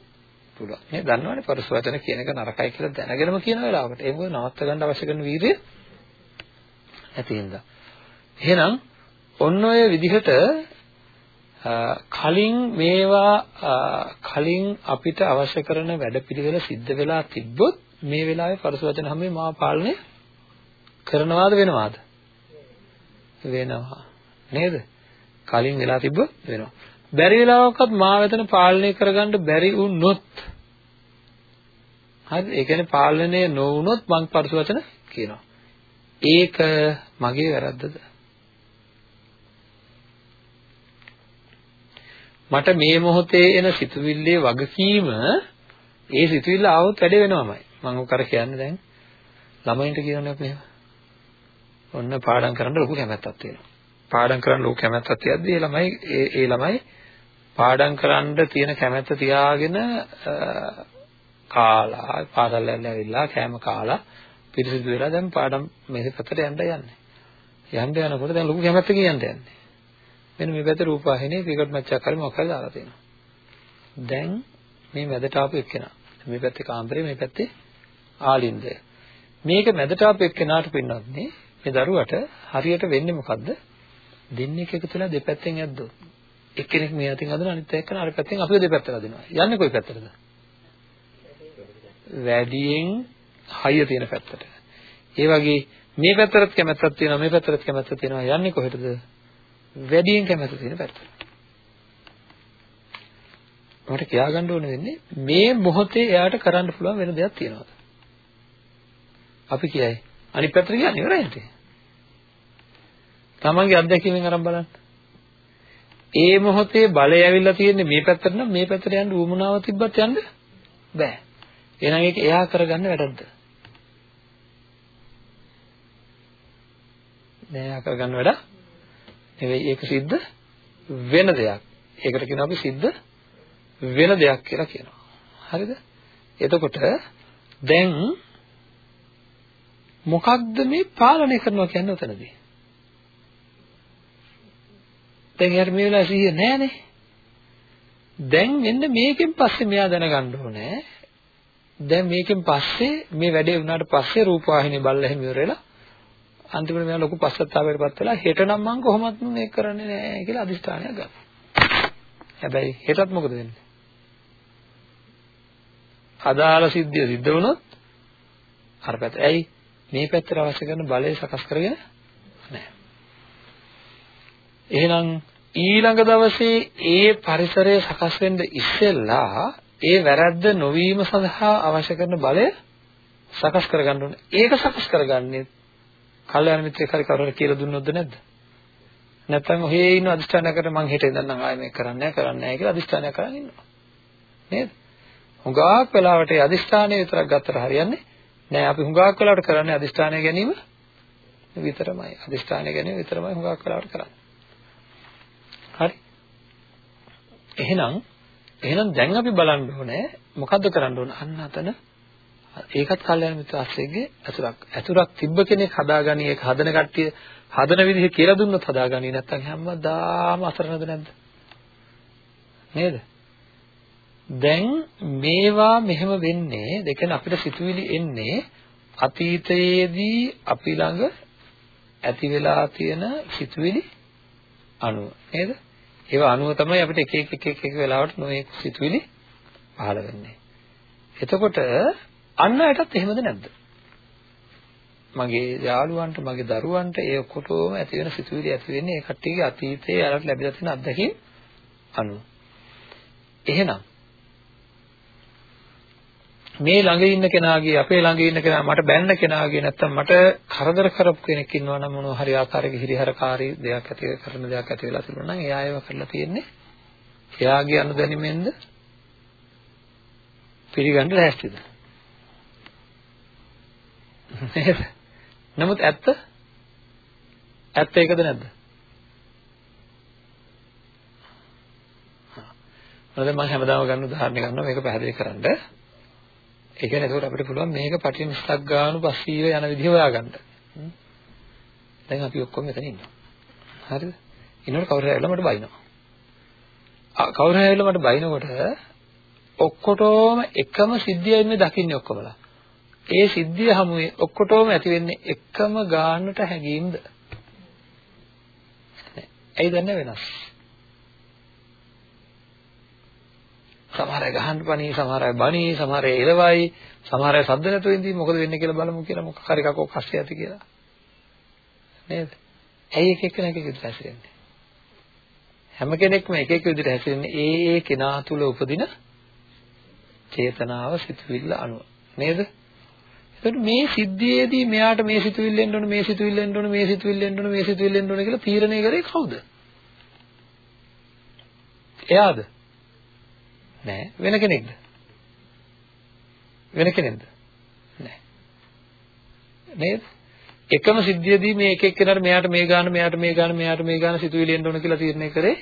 පුළුවන්. නේ දන්නවනේ පරස වචන කියන එක නරකයි කියලා දැනගෙනම කියන වෙලාවකට. ඒක මොකද නවත්ත ගන්න අවශ්‍ය කරන වීරිය නැති හින්දා. එහෙනම් ඔන්න ඔය විදිහට කලින් මේවා කලින් අපිට අවශ්‍ය කරන වැඩපිළිවෙල සිද්ධ වෙලා තිබ්බොත් මේ වෙලාවේ පරස වචන හැමේ මා පාලනය කරනවාද වෙනවාද වෙනවා නේද? කලින් වෙලා තිබ්බොත් වෙනවා. බැරි වෙලාවකත් මා වෙතන පාලනය කරගන්න බැරි වුණොත් හරි ඒ කියන්නේ පාලනය නොවුනොත් මං පරස වචන කියනවා. ඒක මගේ වැරද්දද? මට මේ මොහොතේ එන සිතුවිල්ලේ වගකීම ඒ සිතුවිල්ල ආවොත් වැඩ වෙනවමයි. මම ඔක කර කියන්නේ දැන් ළමයින්ට කියන්නේ අපි ඔන්න පාඩම් කරන්න ලොකු කැමැත්තක් තියෙනවා. පාඩම් කරන්න ලොකු කැමැත්තක් තියද්දී ඒ ළමයි ඒ ඒ ළමයි පාඩම් කරන්න තියෙන කැමැත්ත තියාගෙන කාලා පාසල් යන්න ඇවිල්ලා කෑම කාලා පිරිසිදු වෙලා දැන් පාඩම් මේ පැත්තට යන්න යන්නේ. යන්න යනකොට දැන් ලොකු කැමැත්තකින් යන්න යන්නේ. මෙන්න මේ පැත්තේ රූපවාහිනියේ ක්‍රිකට් මැච් එකක් හරි මොකක් හරි දාලා තියෙනවා. දැන් මේ මැදට ආපු එක්කෙනා. මේ පැත්තේ කාමරේ මේ පැත්තේ ආලින්දය. මේක මැදට ආපු එක්කෙනාට පින්නත් මේ දරුවට හරියට වෙන්නේ මොකද්ද? දෙන්නෙක් එකතු වෙලා දෙපැත්තෙන් ඇද්දොත්. එක්කෙනෙක් මේ අතින් අදින අනිත් එක්කෙනා අර පැත්තෙන් අපිව දෙපැත්තට අදිනවා. යන්නේ කොයි පැත්තටද? වැඩියෙන් හයිය තියෙන පැත්තට. ඒ වගේ මේ පැත්තට කැමැත්තක් තියෙනවා මේ පැත්තට කැමැත්තක් තියෙනවා යන්නේ කොහෙටද? වැඩියෙන් කැමැති තියෙන පැත්ත. මට කියා ගන්න ඕනේ වෙන්නේ මේ මොහොතේ එයාට කරන්න පුළුවන් වෙන දෙයක් තියෙනවද? අපි කියයි අනිත් පැත්තට කියන්නේ ඉවරයි තමන්ගේ අත්දැකීමෙන් අරන් බලන්න. ඒ මොහොතේ බලය ඇවිල්ලා තියෙන්නේ මේ පැත්තට නම් මේ පැත්තට යන්න උවමනාව තිබ්බත් යන්න බෑ. එහෙනම් ඒක එයා කරගන්න වැඩක්ද? නෑ එයා කරගන්න වැඩක් නෙවෙයි ඒක සිද්ධ වෙන දෙයක්. ඒකට කියනවා අපි සිද්ධ වෙන දෙයක් කියලා කියනවා. හරිද? එතකොට දැන් මොකක්ද මේ පාලනය කරනවා කියන්නේ උතනදී? දැන් යාර මේ වෙලාවේ සිහිය නැහනේ. දැන් මෙන්න මේකෙන් පස්සේ මෙයා දැනගන්න ඕනේ. දැන් මේකෙන් පස්සේ මේ වැඩේ වුණාට පස්සේ රූපවාහිනිය බල්ලා එහෙම ඉවරලා අන්තිමට මෙයා ලොකු පස්සත්තාවයකටපත් වෙලා හෙට නම් මම කොහොමත් මේක කරන්නේ නැහැ කියලා අදිස්ථානයක් ගන්නවා. හැබැයි හෙටත් මොකද වෙන්නේ? අදාළ සිද්ධිය සිද්ධ වුණොත් අර පැත්ත. ඇයි මේ පැත්තට අවශ්‍ය කරන බලය සකස් කරගෙන නැහැ. එහෙනම් ඊළඟ දවසේ ඒ පරිසරය සකස් වෙන්න ඉස්සෙල්ලා ඒ වැරද්ද නොවීම සඳහා අවශ්‍ය කරන බලය සකස් කරගන්න ඕනේ. ඒක සකස් කරගන්නේ කල්යාණ මිත්‍රයෙක් හරි කවුරුහරි කියලා දුන්නොත්ද නැද්ද? නැත්නම් ඔහේ ඉන්න අදිස්ථානයකට මං හෙට ඉඳන් ආයෙ මේක කරන්නේ නැහැ කරන්නේ නැහැ කියලා අදිස්ථානයක් කරන් ඉන්නවා. නේද? හුඟක් වෙලාවට ඒ අදිස්ථානය විතරක් ගත්තට හරියන්නේ නෑ. අපි හුඟක් වෙලාවට කරන්නේ අදිස්ථානය ගැනීම විතරමයි. අදිස්ථානය ගැනීම විතරමයි හුඟක් වෙලාවට කරන්නේ. හරි. එහෙනම් එහෙනම් දැන් අපි බලන්න ඕනේ මොකද්ද කරන්න ඕන අන්න අතන ඒකත් කල්යාණ මිත්‍ර ආශ්‍රයයේ අතුරක්. අතුරක් තිබ්බ කෙනෙක් හදාගනි ඒක හදන කට්ටිය හදන විදිහ කියලා දුන්නොත් හදාගනි නැත්නම් හැමදාම අසරණද නැද්ද? නේද? දැන් මේවා මෙහෙම වෙන්නේ දෙකෙන් අපිට සිතුවිලි එන්නේ අතීතයේදී අපි ළඟ ඇති වෙලා තියෙන සිතුවිලි අනුව නේද? ඒවා අනුව තමයි අපිට එක එක එක එක වෙලාවට නොයෙක් සිතුවිලි පහළ වෙන්නේ. එතකොට අන්න අයටත් එහෙමද නැද්ද? මගේ යාළුවන්ට මගේ දරුවන්ට ඒ ඔක්කොටම ඇති වෙන සිතුවිලි ඇති වෙන්නේ ඒ කට්ටියගේ අතීතයේ අරට ලැබිලා තියෙන අත්දැකීම් අනුව. එහෙනම් මේ ළඟ ඉන්න කෙනාගේ අපේ ළඟ ඉන්න කෙනා මට බැන්න කෙනාගේ නැත්තම් මට කරදර කරපු කෙනෙක් ඉන්නවා නම් මොනවා හරි ආකාරයක හිරිහරකාරී දෙයක් ඇති කරන දෙයක් ඇති වෙලා තිබුණා නම් එයා ඒව කරලා තියෙන්නේ එයාගේ අනුදැනීමෙන්ද පිළිගන්න ලෑස්තිද? නේද? නමුත් ඇත්ත ඇත්ත ඒකද නැද්ද? හා. මම හැමදාම ගන්න උදාහරණ ගන්නවා මේක පැහැදිලි කරන්න. ඒ කියන්නේ ඒකට අපිට පුළුවන් මේක පටිනිස්සග්ගානු පස්සීව යන විදිහ හොයාගන්න. දැන් අපි ඔක්කොම මෙතන ඉන්නවා. හරිද? ඉන්නකොට කවුරු හරි ඇවිල්ලා මට බයිනවා. කවුරු හරි ඇවිල්ලා මට බයිනකොට ඔක්කොටම එකම සිද්ධියයි මේ දකින්නේ ඔක්කොමලා. ඒ සිද්ධිය හැමුවේ ඔක්කොටම ඇති වෙන්නේ එකම ගානට හැංගීම්ද? ඇයි දන්නේ වෙනස්? සමහර අය ගහන්න පණී, සමහර අය බණී, සමහර අය එළවයි, සමහර අය සද්ද නැතුව ඉඳී මොකද වෙන්නේ කියලා බලමු කියලා මොකක් හරි කකෝ කස්සේ ඇති කියලා. නේද? ඇයි එක එක නැක විදිහට හැසිරෙන්නේ? හැම කෙනෙක්ම එක එක විදිහට හැසිරෙන්නේ ඒ ඒ කෙනා තුල උපදින චේතනාව සිතුවිල්ල අනුව. නේද? එතකොට මේ සිද්ධියේදී මෙයාට මේ සිතුවිල්ල එන්න ඕන මේ සිතුවිල්ල එන්න ඕන මේ සිතුවිල්ල එන්න ඕන මේ සිතුවිල්ල එන්න ඕන කියලා තීරණය කරේ කවුද? එයාද? නෑ වෙන කෙනෙක්ද? වෙන කෙනෙක්ද? නෑ. නේද? එකම සිද්ධියදී මේ එක එක්කෙනාට මෙයාට මේ ගාන මෙයාට මේ ගාන මෙයාට මේ ගාන සිතුවිලි එන්න ඕන කියලා තීරණය කරේ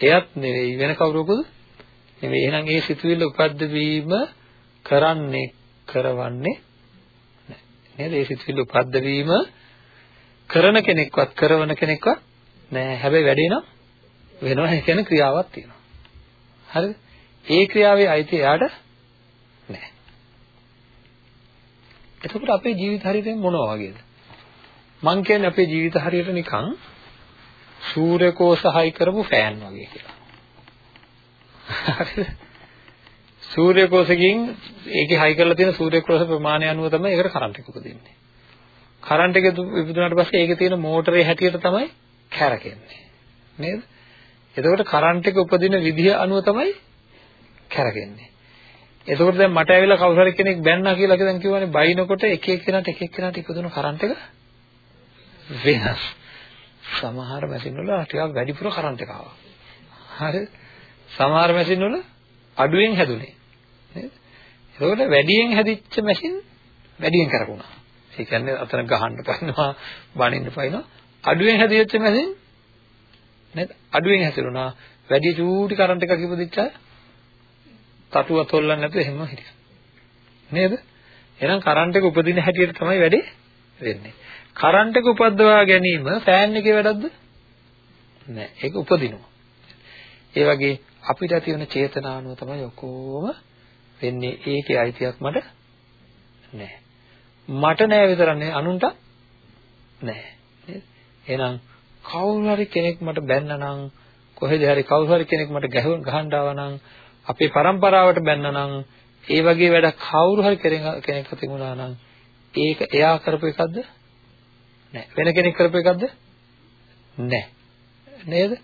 එයත් නෙවෙයි වෙන කවුරුකුද? නෙවෙයි. එහෙනම් ඒ සිතුවිල්ල උපද්ද වීම කරන්නේ කරවන්නේ නේද? ඒ සිතුවිල්ල උපද්ද වීම කරන කෙනෙක්වත් කරවන කෙනෙක්වත් නෑ. හැබැයි වැඩේ නම් වෙනවා. ඒ කියන්නේ ක්‍රියාවක් තියෙනවා. හරිද? ඒ ක්‍රියාවේ අයිති එයාට නෑ. එතකොට අපේ ජීවිත හරියට මොනවා වගේද? මං කියන්නේ අපේ ජීවිත හරියට නිකන් සූර්යකෝෂ හයි කරපු ෆෑන් වගේ කියලා. හරිද? සූර්යකෝෂකින් ඒකේ හයි කරලා තියෙන සූර්යකෝෂ ප්‍රමාණය අනුව තමයි ඒකට කරන්ට් එක උපදින්නේ. කරන්ට් එක ඉපදුනාට පස්සේ ඒකේ තියෙන මෝටරේ හැටියට තමයි කැරකෙන්නේ. නේද? එතකොට කරන්ට් එක උපදින විදිහ අනුව තමයි කැරකෙන්නේ. එතකොට දැන් මට ඇවිල්ලා කවුරු හරි කෙනෙක් බැන්නා කියලා දැන් කියවනේ බයිනකොට එක එක්කෙනාට එක එක්කෙනාට ඉපදුන කරන්ට් එක වෙනස්. සමහර මැෂින් වල ටිකක් වැඩිපුර කරන්ට් එක ආවා. හරි. සමහර මැෂින් වල අඩුවෙන් හැදුනේ. නේද? එතකොට වැඩියෙන් හැදිච්ච මැෂින් වැඩියෙන් කරකුණා. ඒ කියන්නේ අතන ගහන්න පයින්නවා, බනින්න පයින්නවා. අඩුවෙන් හැදිච්ච මැෂින් නේද? අඩුවෙන් හැදිරුණා. වැඩි චූටි කරන්ට් එකක් ඉපදිච්ච අය තටුව තොල්ලන්නේ නැතුව එහෙම හිටියා. නේද? එහෙනම් කරන්ට් එක උපදින හැටියට තමයි වැඩේ වෙන්නේ. කරන්ට් එක උපද්දවා ගැනීම ෆෑන් එකේ වැඩක්ද? නෑ. ඒක උපදිනවා. ඒ වගේ අපිට ඇති වෙන චේතනානුව තමයි ඔක්කොම වෙන්නේ. ඒකේ අයිතියක් මට නෑ. මට නෑ විතරක් නෙවෙයි අනුන්ට නෑ. නේද? එහෙනම් කවුරු හරි කෙනෙක් මට බැන්නනම් කොහෙද හරි කවුරු හරි කෙනෙක් මට ගහන්න ආවනම් අපේ પરම්පරාවට බැන්නනම් ඒ වගේ වැඩ කවුරු හරි කෙනෙක් අතින් වුණා නම් ඒක එයා කරපු එකක්ද? නෑ. වෙන කෙනෙක් කරපු එකක්ද? නෑ. නේද?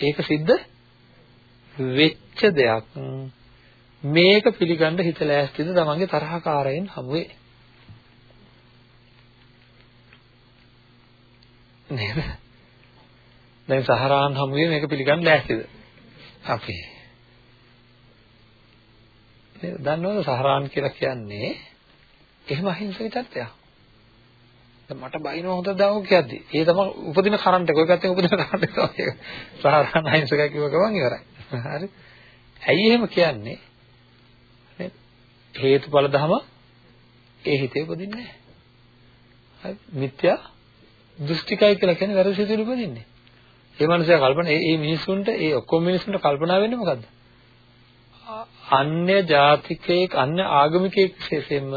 ඒක සිද්ධ වෙච්ච දෙයක්. මේක පිළිගන්න හිත ලෑස්තිද තමන්ගේ තරහකාරයෙන් හමුවේ? නේද? දැන් සහරාන් හමුවේ මේක පිළිගන්න ලෑස්තිද? අපි නේද? දන්නවද සහරාන් කියලා කියන්නේ එහෙම අහිංසක තත්ත්වයක්. දැන් මට බයිනව හොඳ දාවෝ කියද්දි. ඒ තමයි උපදින කරන්ට් එක. ඔය පැත්තෙන් උපදින කරන්ට් එක තමයි. සහරාන් අහිංසක කිව්ව ගමන් ඉවරයි. හරි. ඇයි එහෙම කියන්නේ? නේද? හේතුඵල ධම ඒ හිතේ උපදින්නේ නැහැ. හරි. මිත්‍යා දෘෂ්ටිකයි කියලා කියන්නේ වැරදි සිතුවිලි උපදින්නේ. ඒ මනුස්සයා කල්පනා ඒ මිනිස්සුන්ට ඒ ඔක්කොම මිනිස්සුන්ට කල්පනා වෙන්නේ මොකද්ද? අන්‍ය ජාතිකයෙක් අන්‍ය ආගමිකයෙක් විශේෂයෙන්ම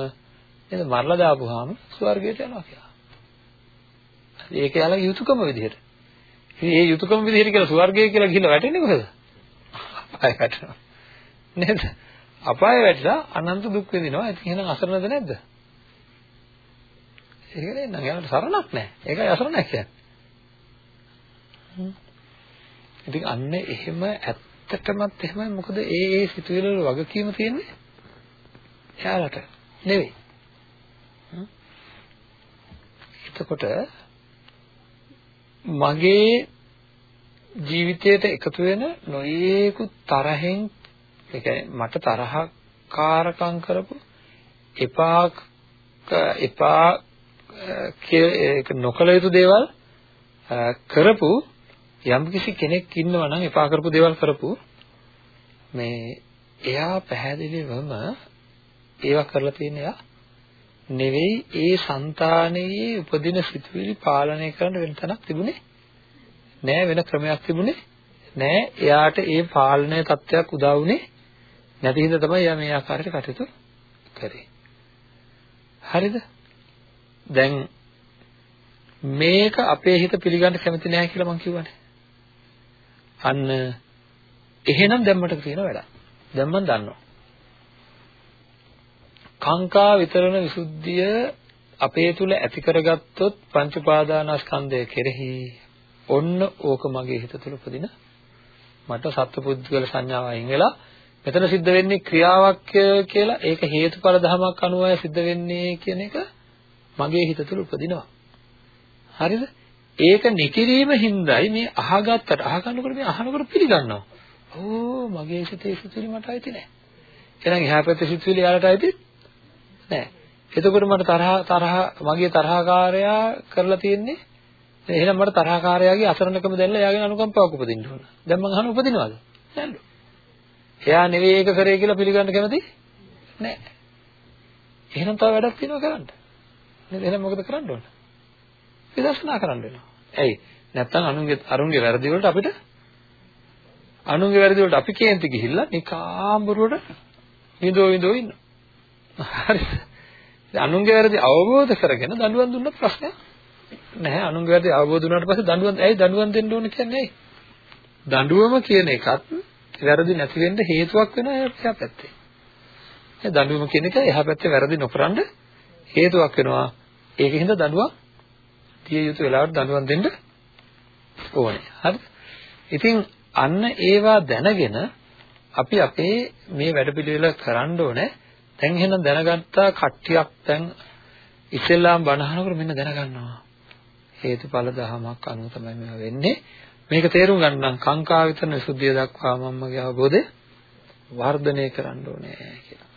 නේද මරලා දාපුවාම ස්වර්ගයට යනවා කියලා. ඒක යාළගේ යුතුයකම විදිහට. ඉතින් ඒ යුතුයකම විදිහට කියලා ස්වර්ගය කියලා ගිහිල්ලා වැටෙන්නේ කොහෙද? අපාය වැටෙනවා. නේද? අපාය වැටලා අනන්ත දුක් විඳිනවා. ඉතින් එහෙනම් අසරණද නැද්ද? ඒක නේද? යාළුවට සරණක් නැහැ. ඒකයි අසරණක් කියන්නේ. ඉතින් අන්න එහෙම ඇත්ත ඇත්තටමත් එහෙමයි. මොකද ඒ ඒ සිතුවිලි වල වගකීම තියෙන්නේ එයාලට නෙවෙයි. එතකොට මගේ ජීවිතයට එකතු වෙන නොයේකුත් තරහෙන් ඒ කියන්නේ මට තරහකාරකම් කරපු එපා එපා ඒක නොකල යුතු දේවල් කරපු යම්කිසි කෙනෙක් ඉන්නවා නම් එපා කරපු දේවල් කරපු මේ එයා පැහැදිලිවම ඒවා කරලා තියෙන්නේ යා නෙවෙයි ඒ సంతානයේ උපදින සිතුවිලි පාලනය කරන්න වෙන තැනක් තිබුණේ නෑ වෙන ක්‍රමයක් තිබුණේ නෑ. එයාට ඒ පාලනය තත්ත්වයක් උදා වුණේ නැති හින්දා තමයි යා මේ ආකාරයට කටයුතු කරේ. හරිද? දැන් මේක අපේ හිත පිළිගන්න කැමති නෑ කියලා මම කිව්වනේ. අන්න එහෙනම් දැන් මට තියෙන වැඩක් දැන් මම දන්නවා. කාංකා විතරණ විසුද්ධිය අපේ තුල ඇති කරගත්තොත් පංච උපාදානස්කන්ධය කෙරෙහි ඔන්න ඕක මගේ හිත තුල උපදින මට සත්පුද්ගල සංඥාව අයින් වෙලා මෙතන සිද්ධ වෙන්නේ ක්‍රියාවක් කියලා ඒක හේතුඵල ධමයක් අනුවයි සිද්ධ වෙන්නේ කියන එක මගේ හිත තුල උපදිනවා. හරිද? ඒක නිකිරීම හින්දායි මේ අහගත්තට අහගන්නකොට මේ අහනකොට පිළිගන්නවා ඕ මගේ සිතේ සිතුවිලි මට අයිති නැහැ එහෙනම් එහා පැත්තේ සිතුවිලි යාලට අයිති නැහැ. එතකොට මට තරහ තරහ මගේ තරහකාරයා කරලා තියෙන්නේ එහෙනම් මට තරහකාරයාගේ අසරණකම දැල්ලා එයාගෙන අනුකම්පාවක් උපදින්න ඕන. දැන් මං අහන උපදිනවද? නැල්ලු. එයා නෙවෙයි ඒක කරේ කියලා පිළිගන්න කැමති නැහැ. එහෙනම් තව වැඩක් තියෙනවා කරන්න. නේද? එහෙනම් මොකද කරන්න ඕන? විදර්ශනා කරන්න වෙනවා. ඇයි? නැත්තම් අනුන්ගේ අරුන්ගේ වැරදි වලට අපිට අනුන්ගේ වැරදි වලට අපි කේන්ති ගිහිල්ලා නිකාම්බරුවට විඳෝ විඳෝ ඉන්නවා. හරිද? අනුන්ගේ වැරදි අවබෝධ කරගෙන දඬුවම් දුන්නත් ප්‍රශ්නයක් නැහැ. අනුන්ගේ වැරදි අවබෝධ වුණාට පස්සේ දඬුවම් ඇයි දඬුවම් දෙන්න ඕන කියන්නේ ඇයි? දඬුවම කියන එකත් වැරදි නැති වෙන්න හේතුවක් වෙනවා එහා පැත්තේ. ඒ දඬුවම කියන එක එහා පැත්තේ වැරදි නොකරනද හේතුවක් වෙනවා. ඒකින්ද දඬුවම් තිය යුතු වෙලාවට දඬුවම් දෙන්න ඕනේ. හරිද? ඉතින් අන්න ඒවා දැනගෙන අපි අපේ මේ වැඩපිළිවෙල කරන්න ඕනේ. දැන් එහෙනම් දැනගත්තා කට්ටියක් දැන් ඉස්සෙල්ලාම බණහනකොට මෙන්න දැනගන්නවා. හේතුඵල ධමයක් අනුව තමයි මේවා වෙන්නේ. මේක තේරුම් ගන්න නම් කාංකා විතරන විසුද්ධිය දක්වා මම්මගේ අවබෝධය වර්ධනය කරන්න ඕනේ කියලා.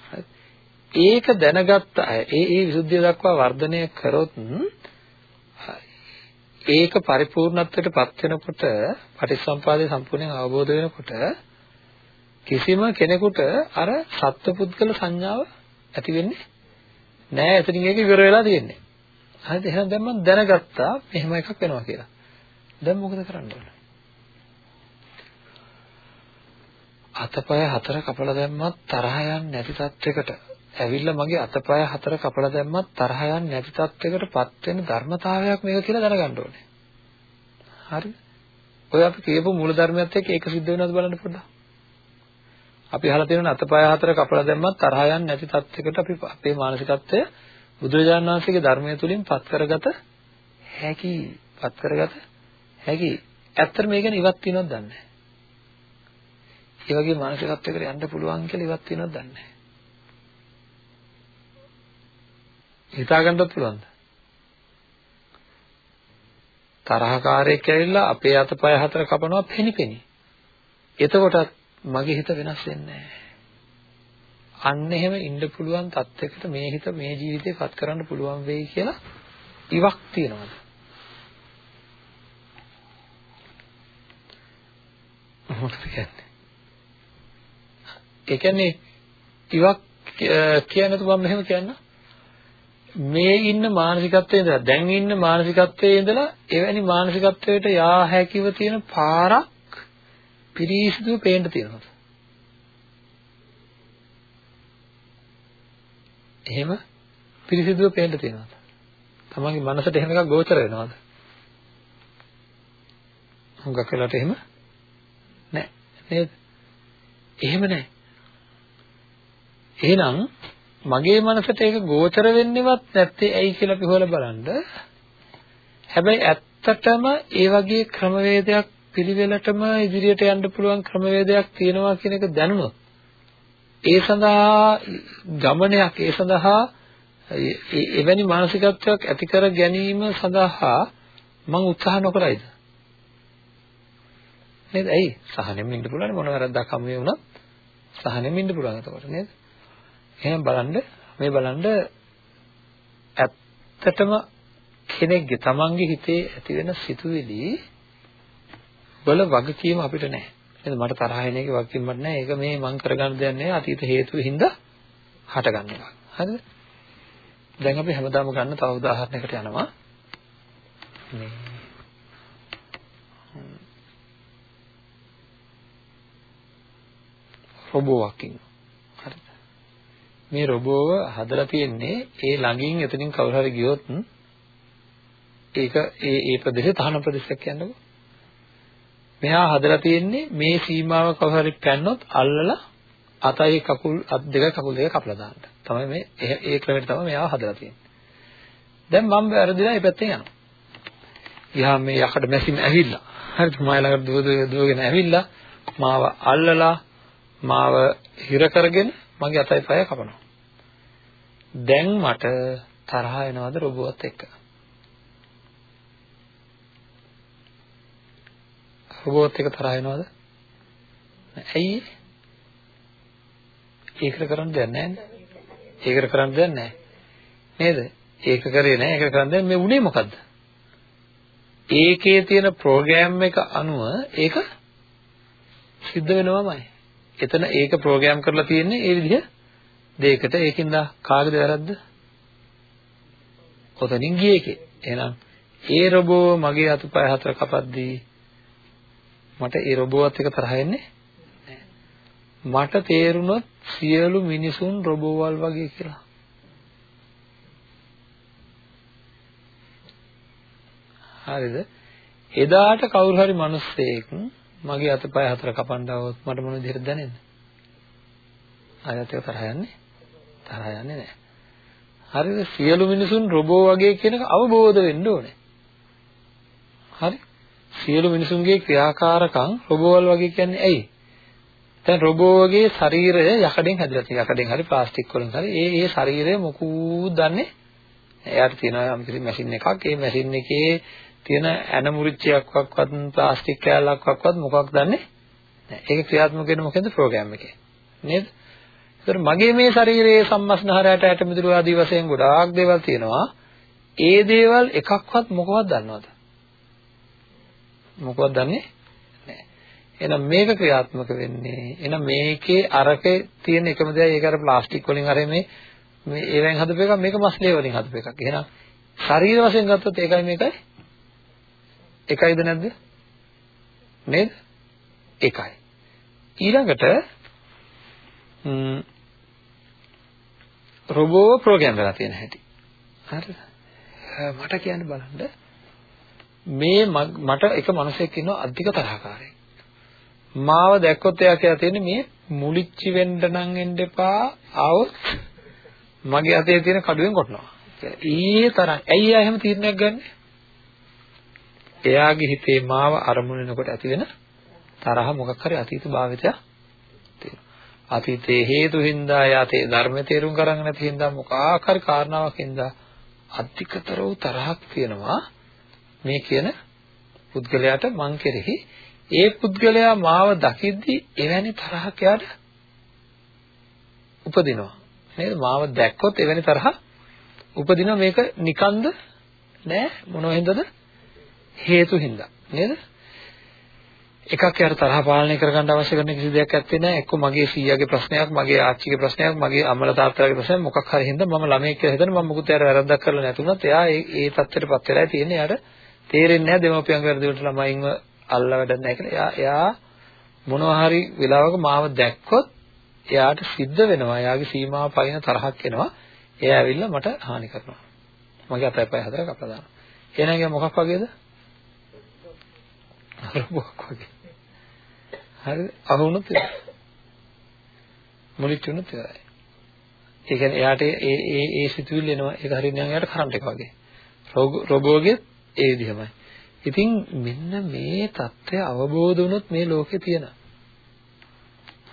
ඒක දැනගත්ත අය ඒ ඒ විසුද්ධිය දක්වා වර්ධනය කරොත් ඒක පරිපූර්ණත්වයට පත් වෙනකොට පටිච්චසම්පාදේ සම්පූර්ණයෙන් අවබෝධ වෙනකොට කිසිම කෙනෙකුට අර සත්පුද්ගල සංඥාව ඇති වෙන්නේ නෑ එතනින් ඒක ඉවර වෙලා තියෙන්නේ. හරිද? එහෙනම් දැන් මම දැනගත්තා මෙහෙම එකක් වෙනවා කියලා. දැන් මොකද කරන්න ඕන? අතපය හතර කපලා දැම්මත් තරහ යන්නේ නැති තත්යකට ඇවිල්ලා මගේ අතපය හතර කපලා දැම්මත් තරහ යන්නේ නැති තත්යකටපත් වෙන ධර්මතාවයක් මේක කියලා දැනගන්න ඕනේ හරිද ඔය අපි කියපු මූල ධර්මයත් එක්ක ඒක සිද්ධ වෙනවද බලන්න පොඩ්ඩක් අපි අහලා තියෙනවා අතපය හතර කපලා දැම්මත් තරහ යන්නේ නැති තත්යකට අපි අපේ මානසිකත්වය බුදුරජාණන් වහන්සේගේ ධර්මය තුලින් පත් කරගත හැකි පත් කරගත හැකි ඇත්තට මේ ගැන ඉවත් වෙනවද දන්නේ නැහැ. ඒ වගේ මානසිකත්වයකට යන්න පුළුවන් කියලා ඉවත් වෙනවද දන්නේ නැහැ. හිතාගන්නත් පුළුවන්ද? තරහකාරයෙක් ඇවිල්ලා අපේ අතපය හතර කපනවා පෙනිපෙනි. එතකොටත් මගේ හිත වෙනස් වෙන්නේ අන්න එහෙම ඉන්න පුළුවන් තත්යකට මේ හිත මේ ජීවිතේ පත් කරන්න පුළුවන් වෙයි කියලා ඉවක් තියනවාද? මොකද කියන්නේ? ඒ කියන්නේ ඉවක් කියන්නේ මම මෙහෙම කියන්න මේ ඉන්න මානසිකත්වයේ ඉඳලා දැන් ඉන්න මානසිකත්වයේ ඉඳලා එවැනි මානසිකත්වයට යා හැකිව තියෙන පාරක් පිරිසිදුව පේන්න තියෙනවද? එහෙම පිරිසිදුව පේන්න තියෙනවද? තමන්ගේ මනසට එහෙම එකක් ගෝචර වෙනවද? හුඟක් වෙලාවට එහෙම නැහැ නේද? එහෙම නැහැ. එහෙනම් මගේ මනසට ඒක ගෝචර වෙන්නේවත් නැත්තේ ඇයි කියලා අපි හොයලා බලන්න. හැබැයි ඇත්තටම ඒ වගේ ක්‍රමවේදයක් පිළිවෙලටම ඉදිරියට යන්න පුළුවන් ක්‍රමවේදයක් තියෙනවා කියන එක දැනුණොත් ඒ සඳහා ගමනයක් ඒ සඳහා එවැනි මානසිකත්වයක් ඇති කර ගැනීම සඳහා මම උත්සාහ නොකරයිද? නේද? ඇයි? සහනෙම ඉන්න පුළුවන් මොන වැරද්දක් හම් වේ වුණත් සහනෙම ඉන්න පුළුවන් එතකොට නේද? එහෙනම් බලන්න මේ බලන්න ඇත්තටම කෙනෙක්ගේ තමන්ගේ හිතේ ඇති වෙන සිතුවිලි වල වගකීම අපිට නැහැ. නේද? මට තරහ එන එකේ වගකීමක් නැහැ. ඒක මේ මං කරගන්න දෙයක් නැහැ. අතීත හේතු හින්දා හටගන්න එක. හරිද? දැන් අපි හැමදාම ගන්න තව උදාහරණයකට යනවා. මේ රොබෝවක් ඉන්නවා. හරිද? මේ රොබෝව හදලා තියෙන්නේ ඒ ළඟින් එතනින් කවුරු හරි ගියොත් ඒක ඒ ඒ ප්‍රදේශේ තහනම් ප්‍රදේශයක් කියන්නකෝ. මෙහා හදලා තියෙන්නේ මේ සීමාව කවුරු හරි පැන්නොත් අල්ලලා අතයි කකුල් අත් දෙක කකුල් දෙක කපලා දාන්න. තමයි මේ ඒ ක්‍රමයට තමයි මෙයාව හදලා තියෙන්නේ. දැන් මම වැරදිලා මේ පැත්තෙන් යනවා. ගියාම මේ යකඩ මැෂින් ඇවිල්ලා. හරිද? මම ළඟට දුව දුවගෙන ඇවිල්ලා මාව අල්ලලා මාව හිර කරගෙන මගේ අතයි පය කපනවා. දැන් මට තරහ එනවද රොබෝත් එක්ක? රොබෝත් එක්ක තරහ එනවද? ඇයි? ඒකට කරන්න දෙයක් නැහැ ඒකට කරන්න දෙයක් නැහැ. නේද? ඒක කරේ නැහැ. ඒකට කරන්න දෙයක් මේ උනේ මොකද්ද? ඒකේ තියෙන ප්‍රෝග්‍රෑම් එක අනුව ඒක සිද්ධ වෙනවමයි. එතන ඒක ප්‍රෝග්‍රෑම් කරලා තියෙන්නේ ඒ විදිහ දෙයකට. ඒකින්ද කාගේද වැරද්ද? ඔතනින් ගියේ එකේ. එහෙනම් ඒ රොබෝ මගේ අතපය හතර කපද්දී මට ඒ රොබෝවත් එක තරහ එන්නේ මට තේරුණොත් සියලු මිනිසුන් රොබෝවල් වගේ කියලා. හරිද? එදාට කවුරු හරි මිනිස්සෙක් මගේ අතපය හතර කපන්නවොත් මට මොන විදිහටද දැනෙන්නේ? ආයත් ඒක තරහ යන්නේ? තරහ යන්නේ නැහැ. හරිද? සියලු මිනිසුන් රොබෝ වගේ කියන එක අවබෝධ වෙන්න ඕනේ. හරි? සියලු මිනිසුන්ගේ ක්‍රියාකාරකම් රොබෝවල් වගේ කියන්නේ ඇයි? දැන් රොබෝගේ ශරීරය යකඩෙන් හැදිලා තියෙනවා. යකඩෙන් හරි ප්ලාස්ටික් වලින් හරි ඒ ඒ ශරීරය මොකුත් දන්නේ එයාට තියෙනවා යම් කිසි මැෂින් එකක්. ඒ මැෂින් එකේ තියෙන ඇන මුරිච්චයක්වත් ප්ලාස්ටික් කෑල්ලක්වත් මොකක් දන්නේ නැහැ. ඒක ක්‍රියාත්මක වෙන්නේ මොකෙන්ද ප්‍රෝග්‍රෑම් එකේ. නේද? ඒතර මගේ මේ ශරීරයේ සම්මස්නහරයට ඇට මිදුළු ආදී වශයෙන් ගොඩාක් දේවල් තියෙනවා. ඒ දේවල් එකක්වත් මොකවත් දන්නවද? මොකවත් දන්නේ එහෙනම් මේක ක්‍රියාත්මක වෙන්නේ එහෙනම් මේකේ අරකේ තියෙන එකම දේ ඒක අර ප්ලාස්ටික් වලින් අර මේ මේ ඒවෙන් හදපු එකක් මේක මස්ලේ වලින් හදපු එකක්. එහෙනම් ශරීර වශයෙන් ගත්තොත් ඒකයි මේකයි එකයිද නැද්ද? නේද? එකයි. ඊළඟට රොබෝ ප්‍රෝග්‍රෑම් කරලා තියෙන හැටි. හරිද? මට කියන්න බලන්න මේ මට එක මිනිහෙක් ඉන්නවා අධික තරහකාරයෙක්. මාව දැක්කොත් එයා කියලා තියෙන්නේ මේ මුලිච්චි වෙන්න නම් එන්න එපා ආවොත් මගේ අතේ තියෙන කඩුවෙන් කොටනවා කියලා. ඊයේ තරම් ඇයි එයා එහෙම තීරණයක් ගන්නෙ? එයාගේ හිතේ මාව අරමුණ වෙනකොට ඇති වෙන තරහ මොකක් හරි අතීත භාවිතයක් තියෙනවා. අතීතයේ හේතු හින්දා යාතේ ධර්ම තේරුම් කරගෙන නැති හින්දා මොකක් හරි කාරණාවක් හින්දා අධිකතර වූ තරහක් තියෙනවා. මේ කියන පුද්ගලයාට මං කෙරෙහි ඒ පුද්ගලයා මාව දකිද්දි එවැනි තරහක් යාට උපදිනවා. නේද? මාව දැක්කොත් එවැනි තරහ උපදිනවා. මේක නිකන්ද? නෑ. මොනව හින්දාද? හේතු හින්දා නේද එකක් යාට තරහ පාලනය කරගන්න අවශ්‍ය කරන කිසි දෙයක් ඇත්තේ නැහැ එක්ක මගේ සීයාගේ ප්‍රශ්නයක් මගේ ආච්චිගේ ප්‍රශ්නයක් මගේ අම්මලා තාත්තලාගේ ප්‍රශ්නයක් මොකක් හරි හින්දා මම ළමයෙක් කියලා හිතන මම මොකුත් යාට වැරද්දක් කරලා නැතුණත් එයා ඒ ඒ තත්ත්වයටපත් වෙලා තියෙන්නේ යාට තේරෙන්නේ නැහැ දෙමව්පියන්ගේ වැරදිවලට ළමයින්ව අල්ලා වැඩක් නැහැ කියලා. එයා එයා මොනවා හරි වෙලාවක මාව දැක්කොත් එයාට සිද්ධ වෙනවා. එයාගේ සීමාව පයින් තරහක් එනවා. එයා ඇවිල්ලා මට හානි කරනවා. මගේ අතයි පය හතර කපලා දානවා. එහෙනම් ඒක මොකක් වගේද? අරබුවක් වගේ. හරිද? අහුනොත් ඉවරයි. මුලිට උනොත් ඉවරයි. ඒ කියන්නේ එයාට ඒ ඒ ඒ සිතුවිල්ල එනවා. ඒක හරියට නිකන් එයාට කරන්ට් එක වගේ. රොබෝගේ ඒ විදිහමයි. ඉතින් මෙන්න මේ தත්ත්වය අවබෝධ වුණොත් මේ ලෝකේ තියෙන.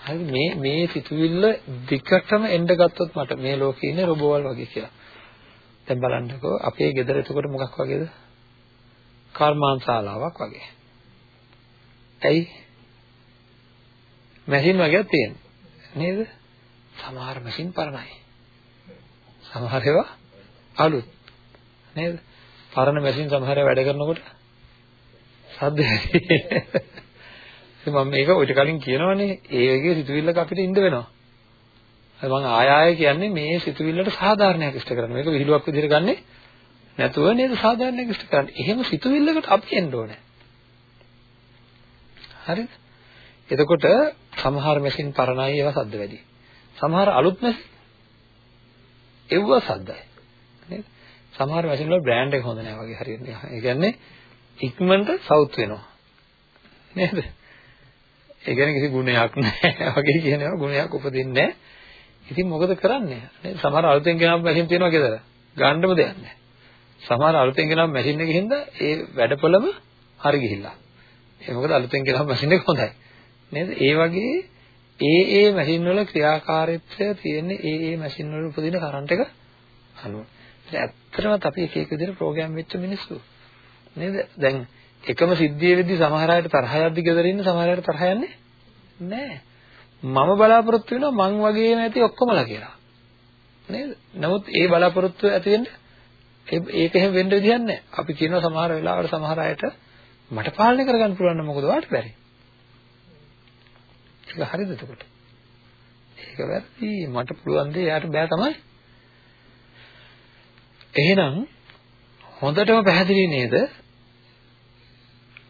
හරි මේ මේ සිතුවිල්ල දිගටම එන්න ගත්තොත් මට මේ ලෝකේ ඉන්නේ රොබෝවල් වගේ කියලා. දැන් බලන්නකෝ අපේ ගෙදර එතකොට මොකක් වගේද? කර්මාන්තශාලාවක් වගේ. ඇයි? මැෂින් වගේක් තියෙනවා. නේද? සමහර මැෂින් පරණයි. සමහර ඒවා අලුත්. නේද? පරණ මැෂින් සමහර වැඩ කරනකොට සද්ද මම මේක ඔයිට කලින් කියනවනේ ඒ වගේ සිතුවිල්ලක අපිට ඉන්න වෙනවා මම ආය ආය කියන්නේ මේ සිතුවිල්ලට සාධාරණයක් ඉෂ්ට කරන්න. මේක විහිළුවක් විදිහට ගන්නෙ නැතුව නේද සාධාරණයක් ඉෂ්ට කරන්නේ. එහෙම සිතුවිල්ලකට අපි එන්න ඕනේ. හරිද? එතකොට සමහර මැෂින් පරණයි ඒවා සද්ද වැඩි. සමහර අලුත් මැෂින් එව්ව සද්දයි. නේද? සමහර මැෂින් වල බ්‍රෑන්ඩ් එක හොඳ නැහැ වගේ හරියට. ඒ කියන්නේ ඉක්මනට සවුත් වෙනවා. නේද? ඒ කියන්නේ කිසි ගුණයක් නැහැ වගේ කියනවා ගුණයක් උපදින්නේ නැහැ. ඉතින් මොකද කරන්නේ? නේද? සමහර අලුතෙන් ගෙනාව මැෂින් තියෙනවා කියලා. ගන්නම දෙයක් නැහැ. සමහර අලුතෙන් ගෙනාව මැෂින් එකකින් හින්දා ඒ වැඩපොළම හරි ගිහිල්ලා. ඒ මොකද අලුතෙන් ගෙනාව මැෂින් එක හොඳයි. නේද? ඒ වගේ ඒ ඒ මැෂින් වල ක්‍රියාකාරීත්වය තියෙන්නේ ඒ ඒ මැෂින් වල උපදින කරන්ට් එක අනුව. ඉතින් ඇත්තටම අපි එක එක විදිහට ප්‍රෝග්‍රෑම් වෙච්ච මිනිස්සු. නේද? දැන් එකම සිද්ධිය වෙද්දි සමහර අයට තරහ යද්දි ගෙදර ඉන්න සමහර අයට තරහ යන්නේ නැහැ. මම බලාපොරොත්තු වෙනවා මං වගේම ඇති ඔක්කොමලා කියලා. නේද? නමුත් ඒ බලාපොරොත්තු ඇති වෙන්න ඒක එහෙම වෙන්න විදිහක් නැහැ. අපි කියනවා සමහර වෙලාවට සමහර අයට මට පාලනය කරගන්න පුළුවන් නම් මොකද වාට බැරි. ඒක හරිද එතකොට? ඒක වැරදි. මට පුළුවන් දේ එයාට බෑ තමයි. එහෙනම් හොඳටම පැහැදිලි නේද?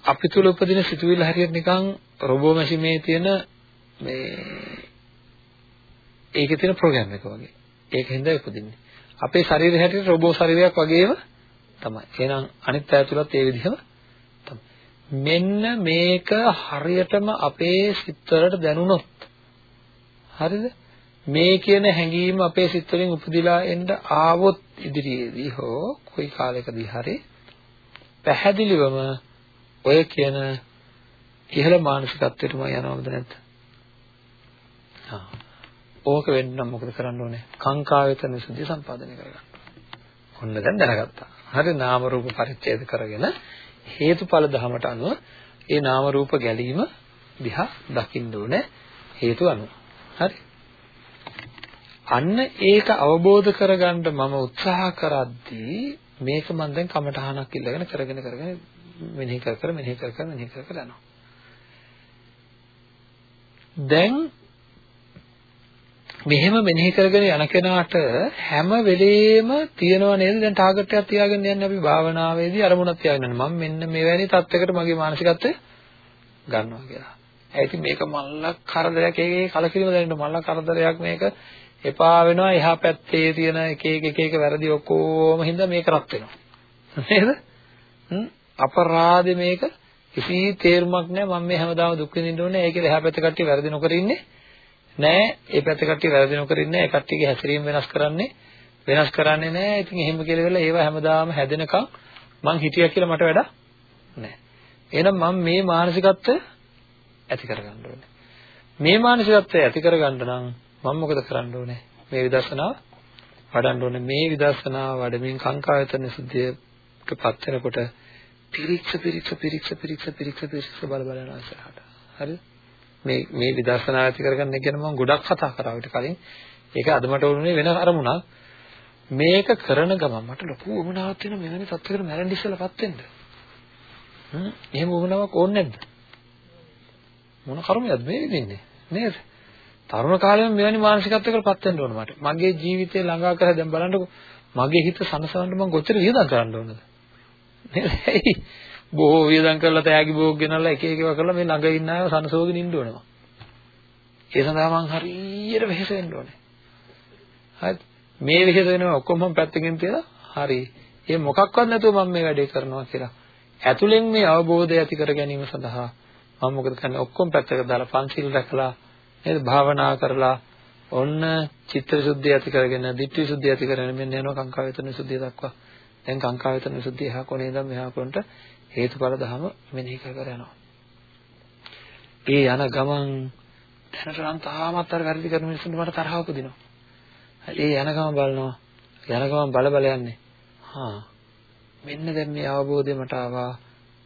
අපි තුල උපදින සිතුවිල්ල හරියට නිකන් රොබෝ මැෂිමේ තියෙන මේ ඒකේ තියෙන ප්‍රෝග්‍රෑම් එක වගේ. ඒක හින්දා උපදින්නේ. අපේ ශරීරය හැටියට රොබෝ ශරීරයක් වගේම තමයි. එහෙනම් අනිත් අය තුලත් ඒ විදිහම තමයි. මෙන්න මේක හරියටම අපේ සිත්වලට දැනුණොත් හරිද? මේ කියන හැඟීම අපේ සිත් වලින් උපදිලා එන්න ආවොත් ඉදිරියේදී හෝ කොයි කාලයකදී හරි පැහැදිලිවම ඔය කියන ඉහළ මානසිකත්වයටම යනවද නැද්ද? ආ. ඕක වෙන්න නම් මොකද කරන්න ඕනේ? කාංකාවේතන විසුද්ධිය සම්පාදනය කරගන්න. ඔන්න දැන් දැනගත්තා. හරි නාම රූප පරිච්ඡේද කරගෙන හේතුඵල ධමයට අනුව ඒ නාම රූප ගැලීම දිහා දකින්න ඕනේ හේතු අනුව. හරි. අන්න ඒක අවබෝධ කරගන්න මම උත්සාහ කරද්දී මේක මම දැන් කමටහනක් ඉල්ලගෙන කරගෙන කරගෙන මෙනෙහි කර කර මෙනෙහි කර කර මෙනෙහි කර කර යනවා. දැන් මෙහෙම මෙනෙහි කරගෙන යන කෙනාට හැම වෙලෙම තියනව නේද? දැන් ටාගට් එකක් තියාගෙන යන්නේ අපි භාවනාවේදී අරමුණක් තියාගෙන යනවා. මම මෙන්න මෙවැනි තත්යකට මගේ මානසිකත්වය ගන්නවා කියලා. ඒ ඉතින් මේක මල්ලක් කරදරයක්? ඒකේ කලකිරීම දැනෙන්න මල්ලක් කරදරයක් මේක. එපා වෙනවා. එහා පැත්තේ තියෙන එක එක එක එක වැරදි ඔක්කොම හින්දා මේක රත් වෙනවා. නේද? අපරාධේ මේක. කිසි තේරුමක් නැහැ. මම මේ හැමදාම දුක් විඳින්න ඕනේ. ඒකේ එහා පැත්ත කට්ටිය වැරදි නොකර ඉන්නේ. නෑ ඒ පැත්ත කට්ටිය වැරදි නොකර ඉන්නේ ඒ කට්ටියගේ හැසිරීම වෙනස් කරන්නේ වෙනස් කරන්නේ නෑ. ඉතින් එහෙම කියලා වෙලා ඒවා හැමදාම හැදෙනකම් මං හිටියා කියලා මට වැඩක් නෑ. එහෙනම් මම මේ මානසිකත්වය ඇති කරගන්න ඕනේ. මේ මානසිකත්වය ඇති කරගන්න නම් මම මොකද කරන්න ඕනේ? මේ විදර්ශනාව වඩන්න ඕනේ. මේ විදර්ශනාව වඩමින් කාංකායතන සුද්ධියකපත් වෙනකොට පිරික්ස පිරික්ස පිරික්ස පිරික්ස පිරික්ස පිරික්ස බල බල යනවා ඉස්සරහට. හරිද? මේ මේ විදර්ශනා ඇති කරගන්න එක ගැන මම ගොඩක් කතා කරා ඊට කලින්. ඒක අද මට වුණේ වෙන අරමුණක්. මේක කරන ගමන් මට ලොකු වුණාවක් තියෙන මෙවැනි තත්ත්වයකට මැරෙන්න ඉස්සෙල්ලාපත් වෙන්න. හ්ම් එහෙම වුණාවක් ඕනේ නැද්ද? මොන කර්මයක්ද මේ විදින්නේ? නේද? තරුණ කාලෙම මෙවැනි මානසිකත්වයකටපත් වෙන්න ඕන මට. මගේ ජීවිතේ ළඟා කරලා දැන් බලන්නකො මගේ හිත සනසවන්න මම කොච්චර වියදම් කරන්න ඕනද? නේද? බොහෝ වියදම් කරලා තෑගි භෝග ගෙනල්ලා එක එක ඒවා කරලා මේ ළඟ ඉන්න අයව සනසෝගෙන ඉන්න ඕනවා. ඒ සඳහා මං හරියට වෙහෙස වෙන්න ඕනේ. හරි. මේ වෙහෙස වෙනවා ඔක්කොම මම පැත්තකින් තියලා හරි. ඒ මොකක්වත් නැතුව මම මේ වැඩේ කරනවා කියලා. ඇතුලෙන් මේ අවබෝධය ඇති කර ගැනීම සඳහා මම මොකද කරන්නේ ඔක්කොම පැත්තකට දාලා පන්සිල් රැකලා නේද භාවනා කරලා ඔන්න චිත්ත විසුද්ධිය ඇති කරගෙන, ditthi විසුද්ධිය ඇති කරගෙන මෙන්න යනවා කාංකා වේතන විසුද්ධිය දක්වා. දැන් කාංකා වේතන විසුද්ධිය එහා කොනේ ඉඳන් මෙහා කොනට හේතුඵල ධම මෙනෙහි කර කර යනවා. ඒ යන ගමන් දැනට නම් තාමත් අර වැරදි කරන මිනිස්සුන්ට මට තරහ උපදිනවා. ඒ යන ගමන් බලනවා. යන ගමන් බල බල යන්නේ. හා මෙන්න දැන් මේ අවබෝධය මට ආවා.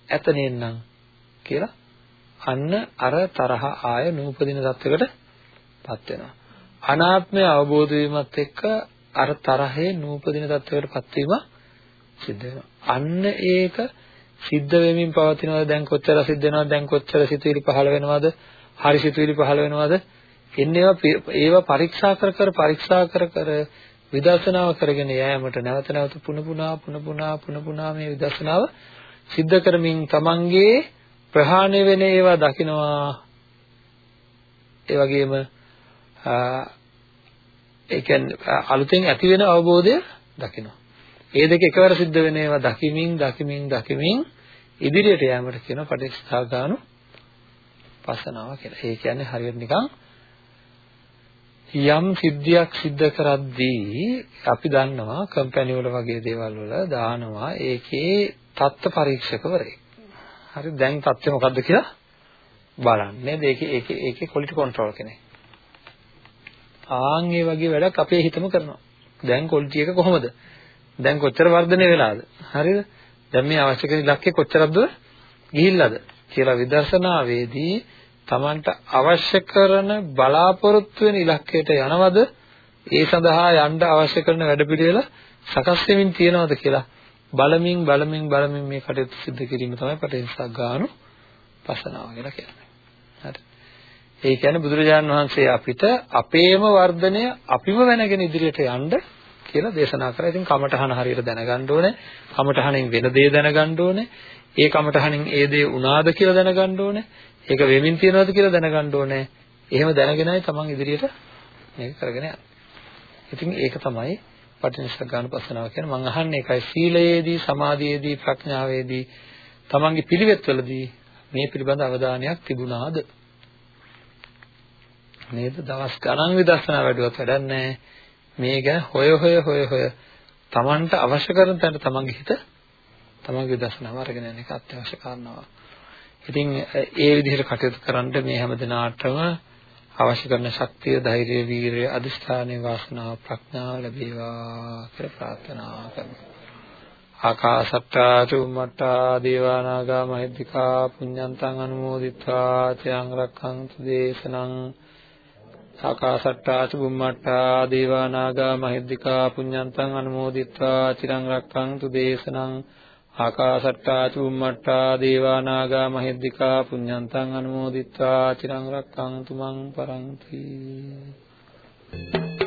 ඇත නේන්නම් කියලා අන්න අර තරහ ආය නූපදින තත්වයකටපත් වෙනවා. අනාත්මය අවබෝධ වීමත් එක්ක අර තරහේ නූපදින තත්වයකටපත් වීම සිද්ධ වෙනවා. අන්න ඒක සිද්ධ වෙමින් පවතිනවද? දැන් කොච්චර සිද්ධ වෙනවද? දැන් කොච්චර සිතුවිලි පහළ වෙනවද? හරි සිතුවිලි පහළ වෙනවද? එන්නේ ඒවා පරීක්ෂා කර කර පරීක්ෂා කර කර විදර්ශනාව කරගෙන යෑමට නැවත නැවත පුන පුනා පුන පුනා පුන පුනා මේ විදර්ශනාව සිද්ධ කරමින් තමන්ගේ ප්‍රහාණය වෙන ඒවා දකිනවා. ඒ වගේම ඒ කියන්නේ අලුතෙන් ඇති වෙන අවබෝධය දකිනවා. ඒ දෙක එකවර සිද්ධ වෙන ඒවා දකිමින් දකිමින් දකිමින් ඉදිරියට යෑමට කියන පටිච්චසමුප්පාදානු පස්සනාව කියලා. ඒ කියන්නේ හරියට නිකන් යම් සිද්ධියක් සිද්ධ කරද්දී අපි දන්නවා කම්පැනි වල වගේ දේවල් වල දානවා ඒකේ தත්ත්ව පරීක්ෂකවරයෙක්. හරි දැන් தත්ත්වය මොකද්ද කියලා බලන්න නේද? ඒකේ ඒකේ ඒකේ ක්වොලිටි කන්ට්‍රෝල් කෙනෙක්. ආන් ඒ වගේ වැඩක් අපේ හිතම කරනවා. දැන් ක්වොලිටි එක කොහොමද? දැන් කොච්චර වර්ධනය වෙලාද? හරිද? දැන් මේ අවශ්‍ය කරන ඉලක්කය කොච්චරක්ද ගිහිල්ලාද කියලා විදර්ශනාවේදී Tamanට අවශ්‍ය කරන බලාපොරොත්තු වෙන ඉලක්කයට යනවද? ඒ සඳහා යන්න අවශ්‍ය කරන වැඩපිළිවෙල සකස් වෙමින් තියනවද කියලා බලමින් බලමින් බලමින් මේ කටයුතු සිදු කිරීම තමයි පටිච්චසමුප්පාදාන පසනාව කියලා කියන්නේ. හරි. ඒ කියන්නේ බුදුරජාණන් වහන්සේ අපිට අපේම වර්ධනය අපිම වෙනගෙන ඉදිරියට යන්න කියලා දේශනා කරා. ඉතින් කමඨහන හරියට දැනගන්න ඕනේ. කමඨහනෙන් වෙන දේ දැනගන්න ඕනේ. ඒ කමඨහනෙන් ඒ දේ උනාද කියලා දැනගන්න ඕනේ. ඒක වෙමින් තියනවද කියලා දැනගන්න ඕනේ. එහෙම දැනගෙනයි තමන් ඉදිරියට මේක කරගෙන යන්නේ. ඉතින් ඒක තමයි පටිනිස්සග්ගානුපස්සනාව කියන්නේ මම අහන්නේ ඒකයි සීලයේදී සමාධියේදී ප්‍රඥාවේදී තමන්ගේ පිළිවෙත්වලදී මේ පිළිබඳ අවධානයක් තිබුණාද නේද දවස් ගණන් විදර්ශනා වැඩුවත් වැඩක් නැහැ මේ ගැන හොය හොය හොය හොය තමන්ට අවශ්‍ය කරන තැනට තමන්ගේ හිත තමන්ගේ විදර්ශනාව අරගෙන යන එක අත්‍යවශ්‍ය කාරණාවක් ඉතින් ඒ විදිහට කටයුතු කරන්න මේ හැම දිනාටම අවශ්‍ය කරන ශක්තිය, ධෛර්යය, වීරිය, අදිෂ්ඨානය, වාසනාව, ප්‍රඥාව ලැබේවා කියලා ප්‍රාර්ථනා කරනවා. ආකාසට්ටා චුම්මට්ටා දේවා නාග මහිද්దికා පුඤ්ඤන්තං අනුමෝදිත්වා චයං රක්ඛන්තු දේශනං ආකාසට්ටා චුම්මට්ටා දේවා නාග මහිද්దికා පුඤ්ඤන්තං අනුමෝදිත්වා චිරං රක්ඛන්තු දේශනං ආකාසට්ටා චුම්මට්ටා දේවා නාග මහිද්దికා පුඤ්ඤන්තං අනුමෝදිත්වා චිරං රක්ඛන්තු මං පරන්ති Thank you.